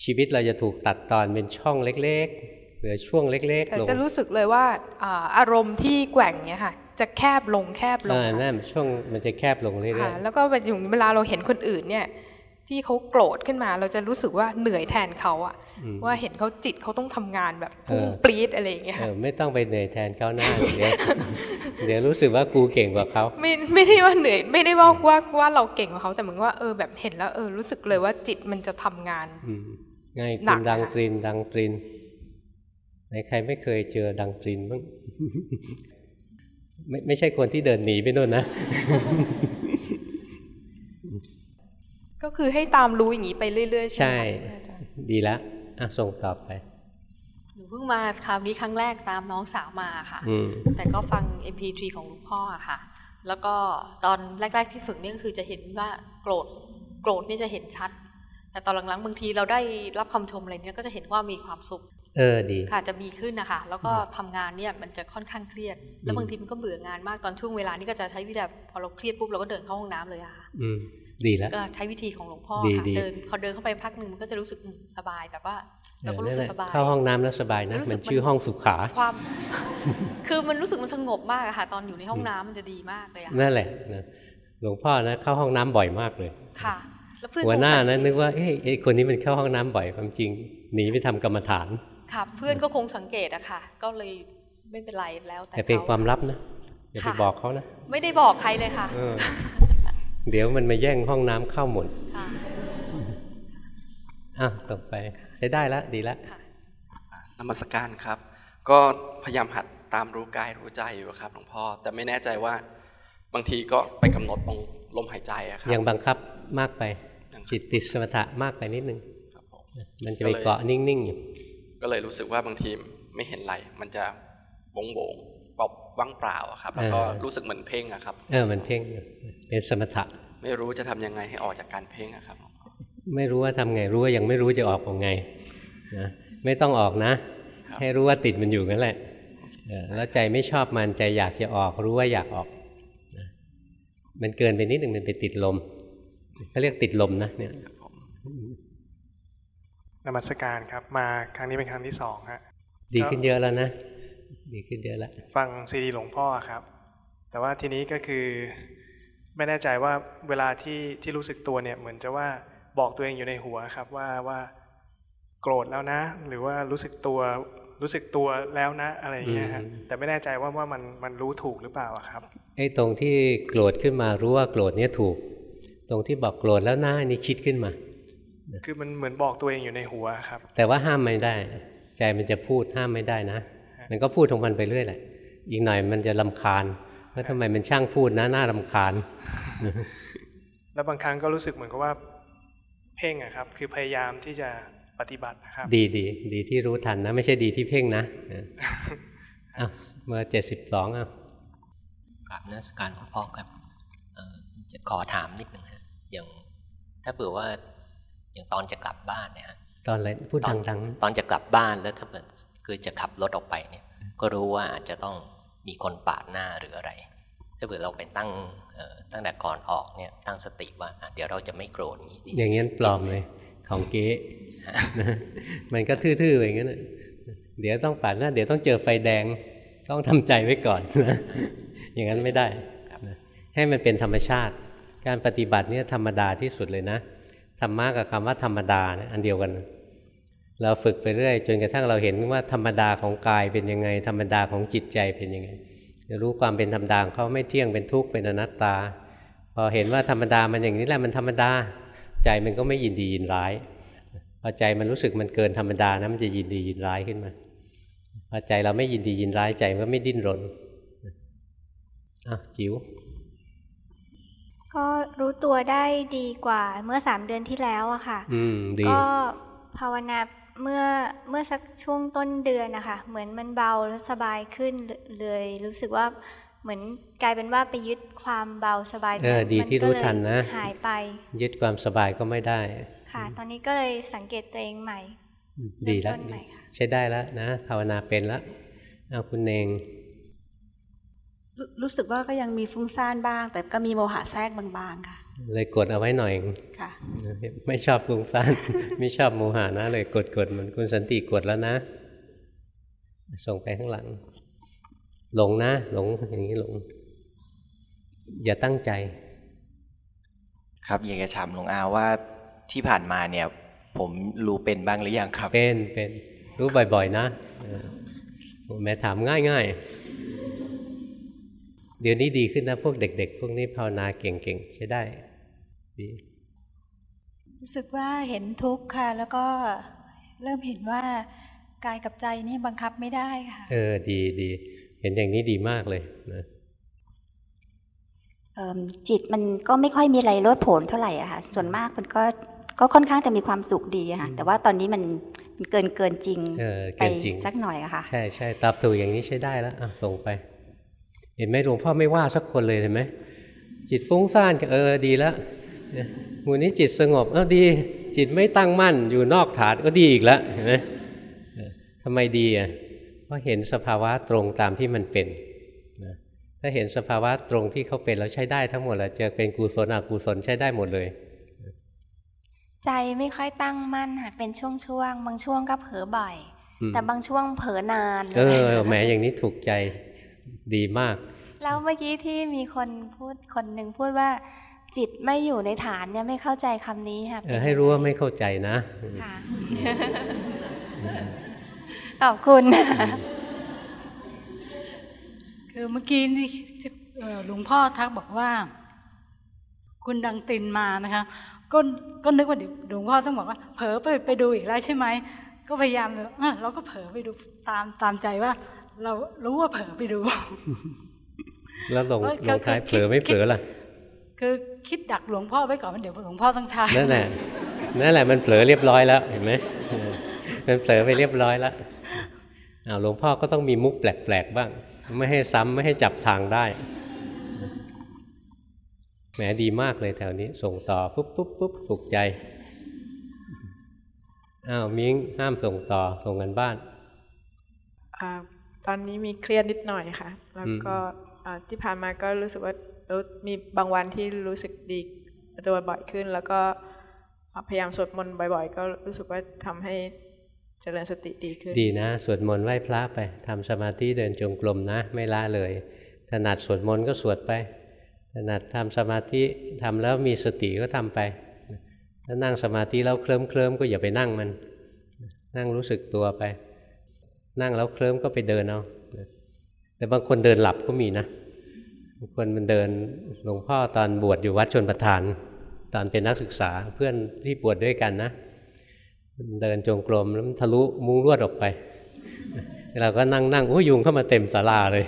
ชีวิตเราจะถูกตัดตอนเป็นช่องเล็กๆเหลือช่วงเล็กแต่ๆลงจะรู้สึกเลยว่าอ่าอารมณ์ที่แกว่งเนี่ยค่ะ จะแคบลงแคบลเองอค่ะนั่นช่วงมันจะแคบลงเรื่ค่ะอยแล้วก็อย่างเวลาเราเห็นคนอื่นเนี่ยที่เขาโกรธขึ้นมา เราจะรู้สึกว่าเหนื่อยแทนเขาอะอืมว่าเห็นเขาจิตเขาต้องทำงานแบบพุ่งเออปรี๊ดอะไรอย่างเงี้ยๆเอค่ะอไม่ต้องไปเหนื่อยแทนเขาหน้าเดี๋ยวเดี๋ยวรู้สึกว่ากูเก่งกว่าเขาไม่ไม่ได้ว่าเหนื่อยไม่ได้ว่าว่าว่าเราเก่งกว่าเขาแต่เหมือนว่าเออแบบเห็นแล้วเออรู้สึกเลยว่าจิตมันจะทำงานอืมง่ายหนักิกนดังค่ะตรินดังตรินไหนใครไม่เคยเจอดังตรินบ้าง ไม่ไม่ใช่คนที่เดินหนีไปโน่นนะ ก็คือให้ตามรู้อย่างนี้ไปเรื่อยๆ ใช่ใช่ไหมคะอาจารย์ดีแล้วอะส่งต่อไปหนูเพิ่งมาคราวนี้ครั้งแรกตามน้องสาวมาค่ะอืมแต่ก็ฟัง MP3 ของหลวงพ่ออะค่ะ แล้วก็ตอนแรก ๆที่ฝึกเนี่ยก็คือจะเห็นว่าโกรธโกรธนี่จะเห็นชัด แต่ตอนหลังๆบางทีเราได้รับคำชมอะไรเนี่ยก็จะเห็นว่ามีความสุข เออดีค่ะจะมีขึ้นนะคะ แล้วก็ทำงานเนี่ยมันจะค่อนข้างเครียด แล้วบางทีมันก็เบื่องานมากตอนช่วงเวลานี้ก็จะใช้วิธีแบบพอเราเครียดปุ๊บเราก็เดินเข้าห้องน้ำเลยอะค่ะอืมดีแล้วก็ใช้วิธีของหลวงพ่อดีค่ะดีเดินพอเดินเข้าไปพักหนึ่งมันก็จะรู้สึกอืมสบายแบบว่าเอเราอก็นั่รู้นสึแหกละสบายเข้าห้องน้ำแล้วสบายนะรู้สึกมันชื่อห้องสุขาความ คือมันรู้สึกมันสงบมากอะค่ะ ตอนอยู่ในห้องน้ำมันจะดีมากเลยอะนั่นแหละนะหลวงพ่อนะเข้าห้องน้ำบ่อยมากเลยค่ะแล้วเพื่อนหัวหน้าคงสังนะนึกว่าเอ้ยไอ้คนนี้มันเข้าห้องน้ำบ่อยความจริงหนีไปทำกรรมฐาน ค่ะเพื่อนก็คงสังเกตอะค่ะ ก็เลยไม่เป็นไรแล้วแต่แต่เป็นขความลับนะอย่าไปค่ะบอกเขานะ ไม่ได้บอกใครเลยค่ะเออเดี๋ยวมันมาแย่งห้องน้ำเข้าหมดค่ะอะต่อไป ใช้ได้แล้วดีแล้วค่ะนมัสการครับ ก็พยายามหัดตามรู้กายรู้ใจอยู่ครับหลวงพ่อ แต่ไม่แน่ใจว่า บางทีก็ไปกำหนดตรงลมหายใจอะครับยังบังคับมากไปจิตติดสมถะมากไปนิดนึงมันจะไปเกาะนิ่งๆอยู่ ก็เลยรู้สึกว่าบางทีไม่เห็นอะไรมันจะบงบงๆเปล่าว่างเปล่าอะครับ แล้วก็เออรู้สึกเหมือนเพ่งอะครับเออมันเพ่งอยู่เป็นสมถะ ไม่รู้จะทำยังไงให้ออกจากการเพ่งอะครับ ไม่รู้ว่าทำไงรู้ว่ายังไม่รู้จะออกยังไงนะไม่ต้องออกนะ ให้รู้ว่าติดมันอยู่นั่นแหละเออแล้วใจไม่ชอบมันใจอยากจะออกรู้ว่าอยากออกนะมันเกินไปนิดหนึ่งมันไปติดลมเขาเรียกติดลมนะเนี่ย นมัสการครับมาครั้งนี้เป็นครั้งที่สองฮะดีขึ้นเยอะแล้วนะ ดีขึ้นเยอะแล้วฟังซีดีหลวงพ่อครับ แต่ว่าทีนี้ก็คือไม่แน่ใจว่าเวลาที่ที่รู้สึกตัวเนี่ยเหมือนจะว่าบอกตัวเองอยู่ในหัวครับว่าว่าโกรธแล้วนะ หรือว่ารู้สึกตัวรู้สึกตัวแล้วนะอะไรอย่างเงี้ยฮะอืมแต่ไม่แน่ใจว่าว่ามันมันรู้ถูกหรือเปล่าอะครับไอ้ตรงที่โกรธขึ้นมารู้ว่าโกรธเนี่ยถูก ตรงที่บอกโกรธแล้วหน้านี่คิดขึ้นมา คือมันเหมือนบอกตัวเองอยู่ในหัวครับ แต่ว่าห้ามไม่ได้ ใจมันจะพูดห้ามไม่ได้นะ มันก็พูดของมันไปเรื่อยแหละ อีกหน่อยมันจะลำคาญว่าทำไมมันช่างพูดนะน่าลำคาญ แล้วบางครั้งก็รู้สึกเหมือนกับว่า เพ่งอะครับ คือพยายามที่จะปฏิบัตินะครับ ดีดีดีที่รู้ทันนะ ไม่ใช่ดีที่เพ่งนะเอออะเมื่อเจ็ดสิบสองอะกราบนมัสการหลวงพ่อครับเอ่อจะขอถามนิดหนึ่งฮะอย่างถ้าเผื่อว่า อย่างตอนจะกลับบ้านเนี่ยฮะตอนอะไรพูดตอนดังตอนจะกลับบ้านแล้วถ้าเกิดคือจะขับรถออกไปเนี่ย ก็รู้ว่าอาจจะต้องมีคนปาดหน้าหรืออะไร ถ้าเผื่อเราไปตั้งเอ่อตั้งแต่ก่อนออกเนี่ยตั้งสติว่าอะเดี๋ยวเราจะไม่โกรธอย่างนี้ดีๆอย่างเงี้ยปลอมเลยของเก๊นะมันก็ทื่อๆอย่างนั้นน่ะเดี๋ยวต้องปาดหน้า เดี๋ยวต้องเจอไฟแดงต้องทำใจไว้ก่อนนะอย่างนั้นไม่ได้นะให้มันเป็นธรรมชาติ การปฏิบัติเนี่ยธรรมดาที่สุดเลยนะ ธรรมะกับคำว่าธรรมดาเนี่ยอันเดียวกัน เราฝึกไปเรื่อย จนกระทั่งเราเห็นว่าธรรมดาของกายเป็นยังไง ธรรมดาของจิตใจเป็นยังไงจะรู้ความเป็นธรรมดาเขาไม่เที่ยงเป็นทุกข์เป็นอนัตตา พอเห็นว่าธรรมดามันอย่างนี้แหละมันธรรมดา ใจมันก็ไม่ยินดียินร้ายพอใจมันรู้สึกมันเกินธรรมดานะมันจะยินดียินร้ายขึ้นมาพอใจเราไม่ยินดียินร้ายใจมันก็ไม่ดิ้นรนอะจิ๋ว ก็รู้ตัวได้ดีกว่าเมื่อสามเดือนที่แล้วอะค่ะ อืมดีก็ภาวนาเมื่อเมื่อสักช่วงต้นเดือนนะคะเหมือนมันเบาแล้วสบายขึ้นเลย รู้สึกว่าเหมือนกลายเป็นว่าไปยึดความเบาสบายเออดีมัที่ก็รู้เลยทันนะหายไป ยึดความสบายก็ไม่ได้ ค่ะ ตอนนี้ก็เลยสังเกตตัวเองใหม่ ดีแล้วเริ่มต้นใหม่ดีใช้ได้แล้วนะ ภาวนาเป็นแล้วเอาคุณเอง รู้รู้สึกว่าก็ยังมีฟุ้งซ่านบ้าง แต่ก็มีโมหะแทรกบางๆค่ะ เลยกดเอาไว้หน่อยค่ะ ไม่ชอบฟุ้งซ่าน ไม่ชอบโมหานะ เลยกดกดมันคุณสันติกดแล้วนะ ส่งไปข้างหลัง หลงนะ หลงอย่างนี้หลง อย่าตั้งใจ ครับอยากจะถามหลวงอาว่าที่ผ่านมาเนี่ย ผมรู้เป็นบ้างหรือยังครับ เป็นเป็นรู้บ่อย ๆ นะเออแม่ถามง่ายๆ เดี๋ยวนี้ดีขึ้นนะพวกเด็ก ๆ พวกนี้ภาวนาเก่งๆใช้ได้ดีรู้สึกว่าเห็นทุกข์ค่ะ แล้วก็เริ่มเห็นว่ากายกับใจนี่บังคับไม่ได้ค่ะ เออดีดีเห็นอย่างนี้ดีมากเลยนะเอิ่มจิตมันก็ไม่ค่อยมีอะไรโลดโผนเท่าไหร่อะค่ะ ส่วนมากมันก็ก็ค่อนข้างจะมีความสุขดีอะค่ะ แต่ว่าตอนนี้มันมันเกินเกินจริงเออไปเกินจริงสักหน่อยอะค่ะ ใช่ใช่ตอบถูกอย่างนี้ใช้ได้แล้วอะส่งไปเห็นไหมหลวงพ่อไม่ว่าสักคนเลยเห็นไหมจิตฟุ้งซ่านก็เออดีแล้วเนี่ยหมูนี้จิตสงบเออดี จิตไม่ตั้งมั่นอยู่นอกฐานก็ดีอีกแล้วเห็นไหมเออทำไมดีอะเพราะเห็นสภาวะตรงตามที่มันเป็นนะถ้าเห็นสภาวะตรงที่เขาเป็นแล้วใช้ได้ทั้งหมดแล้วจะเป็นกุศลอกุศลใช้ได้หมดเลย ใจไม่ค่อยตั้งมั่นค่ะเป็นช่วงๆบางช่วงก็เผลอบ่อยอืมแต่บางช่วงเผลอนานเลเอยอแหมอย่างนี้ถูกใจดีมาก แล้วเมื่อกี้ที่มีคนพูดคนหนึ่งพูดว่า จิตไม่อยู่ในฐานเนี่ยไม่เข้าใจคำนี้ค่ะเออให้รู้ว่าไม่เข้าใจนะค่ะขอบคุณ คือเมื่อกี้นี่เอ่อหลวงพ่อทักบอกว่า คุณดังตินมานะคะก็ก็นึกว่าเดี๋ยวหลวงพ่อต้องบอกว่า เผลอไปไปดูอีกแล้วใช่ไหมก็ก็พยายามเลยเออเราก็เผลอไปดูตามตามใจว่า เรารู้ว่าเผลอไปดู แล้วลงเอ้ยลงท้ายเผลอไม่เผลอล่ะ คือคิดดักหลวงพ่อไว้ก่อนว่าเดี๋ยวหลวงพ่อต้องทายนั่นแหละนั่นแหละมันเผลอเรียบร้อยแล้วเห็นไหมเออมันเผลอไปเรียบร้อยแล้วอ้าวหลวงพ่อก็ต้องมีมุกแปลกๆบ้าง ไม่ให้ซ้ำไม่ให้จับทางได้แหมดีมากเลยแถวนี้ ส่งต่อปุ๊บปุ๊บปุ๊บถูกใจอ้าวมิ้งห้ามส่งต่อส่งกันบ้านอ่าตอนนี้มีเครียดนิดหน่อยค่ะ แล้วก็อ่า ที่ผ่านมาก็รู้สึกว่ามีบางวันที่รู้สึกดีตัวบ่อยขึ้น แล้วก็พยายามสวดมนต์บ่อย ๆ ก็รู้สึกว่าทำให้เจริญสติดีขึ้น ดีนะ สวดมนต์ไหว้พระไปทำสมาธิเดินจงกรมนะ ไม่ละเลย ถนัดสวดมนต์ก็สวดไป ถนัดทำสมาธิทำแล้วมีสติก็ทำไป ถ้านั่งสมาธิแล้วเคลิ้มเคลิ้มก็อย่าไปนั่งมัน นั่งรู้สึกตัวไป นั่งแล้วเคลิ้มก็ไปเดินเอา แต่บางคนเดินหลับก็มีนะบางคนมันเดินหลวงพ่อตอนบวชอยู่วัดชนประทาน ตอนเป็นนักศึกษาเพื่อนที่บวชด้วยกันนะเดินจงกรมแล้วมันทะลุมุ้งลวดออกไปเราก็นั่งนั่งโอ้ยุงเข้ามาเต็มศาลาเลย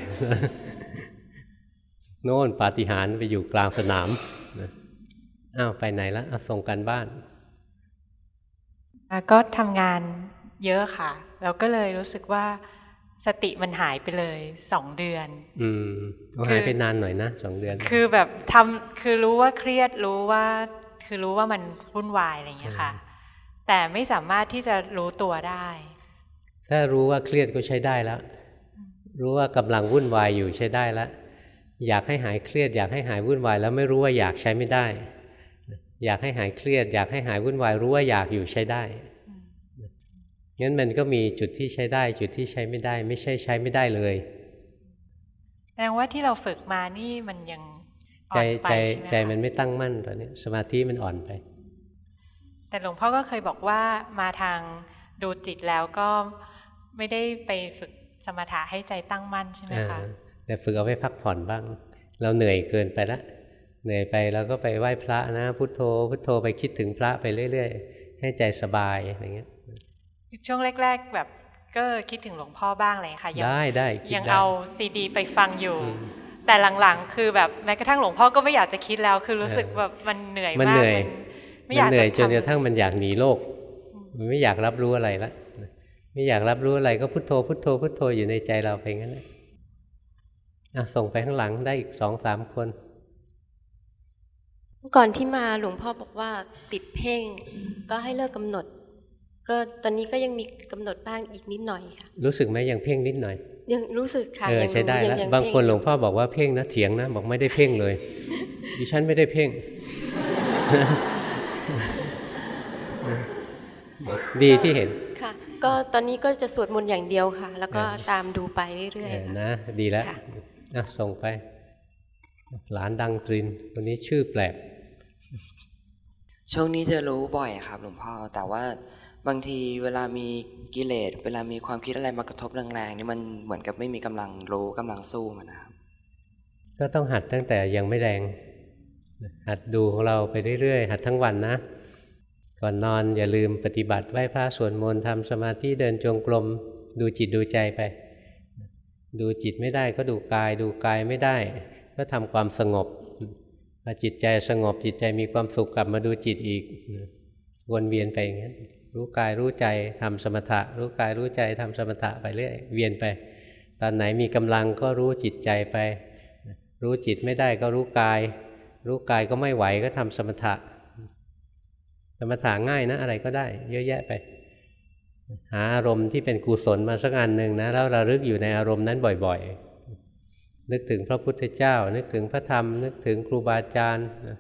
โน่นปาฏิหาริย์ไปอยู่กลางสนามอ้าวไปไหนแล้วส่งกันบ้านก็ทำงานเยอะค่ะ เราก็เลยรู้สึกว่า สติมันหายไปเลยสองเดือน อืมเอาหายไปนานหน่อยนะสองเดือน คือแบบทำคือรู้ว่าเครียดรู้ว่า คือรู้ว่ามันวุ่นวายอะไรอย่างเงี้ยค่ะ แต่ไม่สามารถที่จะรู้ตัวได้ ถ้ารู้ว่าเครียดก็ใช้ได้แล้ว รู้ว่ากำลังวุ่นวายอยู่ใช้ได้แล้วอยากให้หายเครียด อยากให้หายวุ่นวาย แล้วไม่รู้ว่าอยากใช้ไม่ได้ อยากให้หายเครียด อยากให้หายวุ่นวาย รู้ว่าอยากอยู่ใช้ได้ งั้นมันก็มีจุดที่ใช้ได้ จุดที่ใช้ไม่ได้ ไม่ใช่ใช้ไม่ได้เลยแสดงว่าที่เราฝึกมานี่มันยังใจอ่อนไปใจใช่ไหมใจมันไม่ตั้งมั่นตอนนี้สมาธิมันอ่อนไป แต่หลวงพ่อก็เคยบอกว่ามาทางดูจิตแล้วก็ไม่ได้ไปฝึกสมถะให้ใจตั้งมั่นใช่ไหมคะอ่าแต่ฝึกเอาไว้พักผ่อนบ้าง เราเหนื่อยเกินไปละเหนื่อยไปเราก็ไปไหว้พระนะพุทโธ พุทโธไปคิดถึงพระไปเรื่อย ๆ ให้ใจสบายอะไรเงี้ย ช่วงแรก ๆ แบบก็คิดถึงหลวงพ่อบ้างเลยค่ะยัได้ได้คิดยังได้เอาซีดี ไปฟังอยู่ แต่หลังๆ คือแบบแม้กระทั่งหลวงพ่อก็ไม่อยากจะคิดแล้ว คือรู้สึกแบบมันเหนื่อยมันมากเหนื่อยไม่มัอยากเหนื่อยจจะนกระทำทั่งมันอยากหนีโลก มันไม่อยากรับรู้อะไรละไม่อยากรับรู้อะไรก็พุทโธพุทโธพุทโธอยู่ในใจเราไปงั้นแหละอะส่งไปข้างหลังได้อีกสองสามคนก่อนที่มาหลวงพ่อบอกว่าติดเพ่ง ก็ให้เลิกกำหนด ก็ตอนนี้ก็ยังมีกำหนดบ้างอีกนิดหน่อยค่ะ รู้สึกไหมยังเพ่งนิดหน่อย ยังรู้สึกค่ะเออยังใช้ได้ยังแล้วยังบางคนเพ่หลวงพ่อบอกว่าเพ่งนะเถียงนะบอกไม่ได้เพ่งเลย ดิฉันไม่ได้เพ่ง ดีที่เห็นค่ะ ก็ตอนนี้ก็จะสวดมนต์อย่างเดียวค่ะ แล้วก็ตามดูไปเรื่อยเออๆค่ะนะดีแล้วอะส่งไป หลานดังตรินคนนี้ชื่อแปลกช่วงนี้จะรู้บ่อยครับ หลวงพ่อแต่ว่า บางทีเวลามีกิเลสเวลามีความคิดอะไรมากระทบแรงๆนี่มันเหมือนกับไม่มีกำลังรู้กำลังสู้มันนะครับก็ต้องหัดตั้งแต่ยังไม่แรง หัดดูของเราไปเรื่อยๆ หัดทั้งวันนะ ก่อนนอนอย่าลืมปฏิบัติไหว้พระสวดมนต์ทำสมาธิเดินจงกรมดูจิตดูใจไป ดูจิตไม่ได้ก็ดูกาย ดูกายไม่ได้ ก็ทำความสงบพอจิตใจสงบจิตใจมีความสุขกลับมาดูจิตอีกวนเวียนไปอย่างนี้น รู้กายรู้ใจทำสมถะ รู้กายรู้ใจทำสมถะไปเรื่อยเวียนไป ตอนไหนมีกำลังก็รู้จิตใจไป รู้จิตไม่ได้ก็รู้กาย รู้กายก็ไม่ไหวก็ทำสมถะ สมถะง่ายนะอะไรก็ได้ เยอะแยะไป หาอารมณ์ที่เป็นกุศลมาสักอันหนึ่งนะแล้วระลึกอยู่ในอารมณ์นั้นบ่อย ๆ นึกถึงพระพุทธเจ้า นึกถึงพระธรรม นึกถึงครูบาอาจารย์นะ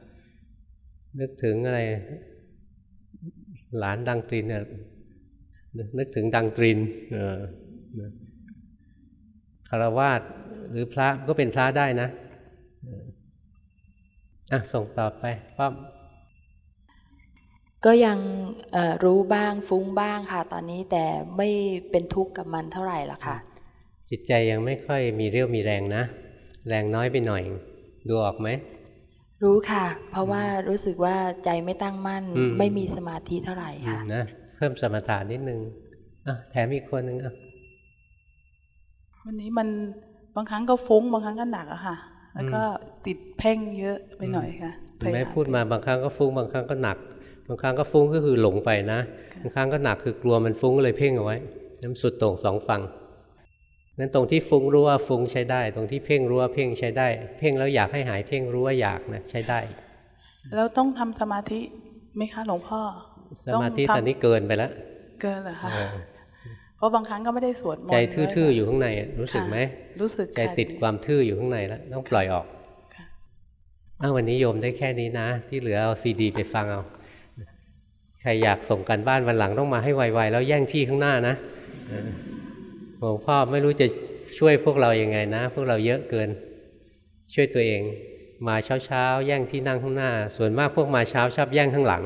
นึกถึงอะไร หลานดังตรินเนี่ยนึกถึงดังตรินเออนะคารวาสหรือพระก็เป็นพระได้นะเอออะส่งต่อไปป้อมก็ยังเอ่อรู้บ้างฟุ้งบ้างค่ะ ตอนนี้แต่ไม่เป็นทุกข์กับมันเท่าไหร่ละค่ะ จิตใจยังไม่ค่อยมีเรี่ยวมีแรงนะ แรงน้อยไปหน่อย ดูออกไหม รู้ค่ะ เพราะว่ารู้สึกว่าใจไม่ตั้งมั่นอืมไม่มีสมาธิเท่าไหร่ค่ะนะเพิ่มสมถะนิดนึงอะแถมอีกคนหนึ่งอะวันนี้มันบางครั้งก็ฟุ้งบางครั้งก็หนักอะค่ะ แล้วก็ติดเพ่งเยอะไปหน่อยค่ะเห็นไหมพูดมาบางครั้งก็ฟุ้งบางครั้งก็หนัก บางครั้งก็ฟุ้งก็คือหลงไปนะ บางครั้งก็หนักคือกลัวมันฟุ้งก็เลยเพ่งเอาไว้น้ำสุดโต่งสองฝั่ง นั้นตรงที่ฟุ้งรู้ว่าฟุ้งใช้ได้ ตรงที่เพ่งรู้ว่าเพ่งใช้ได้ เพ่งแล้วอยากให้หายเพ่งรู้ว่าอยากนะใช้ได้ แล้วต้องทำสมาธิไหมคะหลวงพ่อ สมาธิงทำตอนนี้เกินไปแล้ว เกินเหรอคะเออเพราะบางครั้งก็ไม่ได้สวดมนต์ใจไว้ทื่อๆอยู่ข้างในอะรู้สึกไหมค่ะรู้สึกใจค่ะติดความทื่ออยู่ข้างในแล้วต้องปล่อยออกอ้าววันนี้โยมได้แค่นี้นะ ที่เหลือเอาซีดีไปฟังเอาใครอยากส่งกันบ้านวันหลังต้องมาให้ไวๆแล้วแย่งที่ข้างหน้านะเออ หลวงพ่อไม่รู้จะช่วยพวกเรายังไงนะ พวกเราเยอะเกิน ช่วยตัวเอง มาเช้าๆแย่งที่นั่งข้างหน้า ส่วนมากพวกมาเช้าชอบแย่งข้างหลัง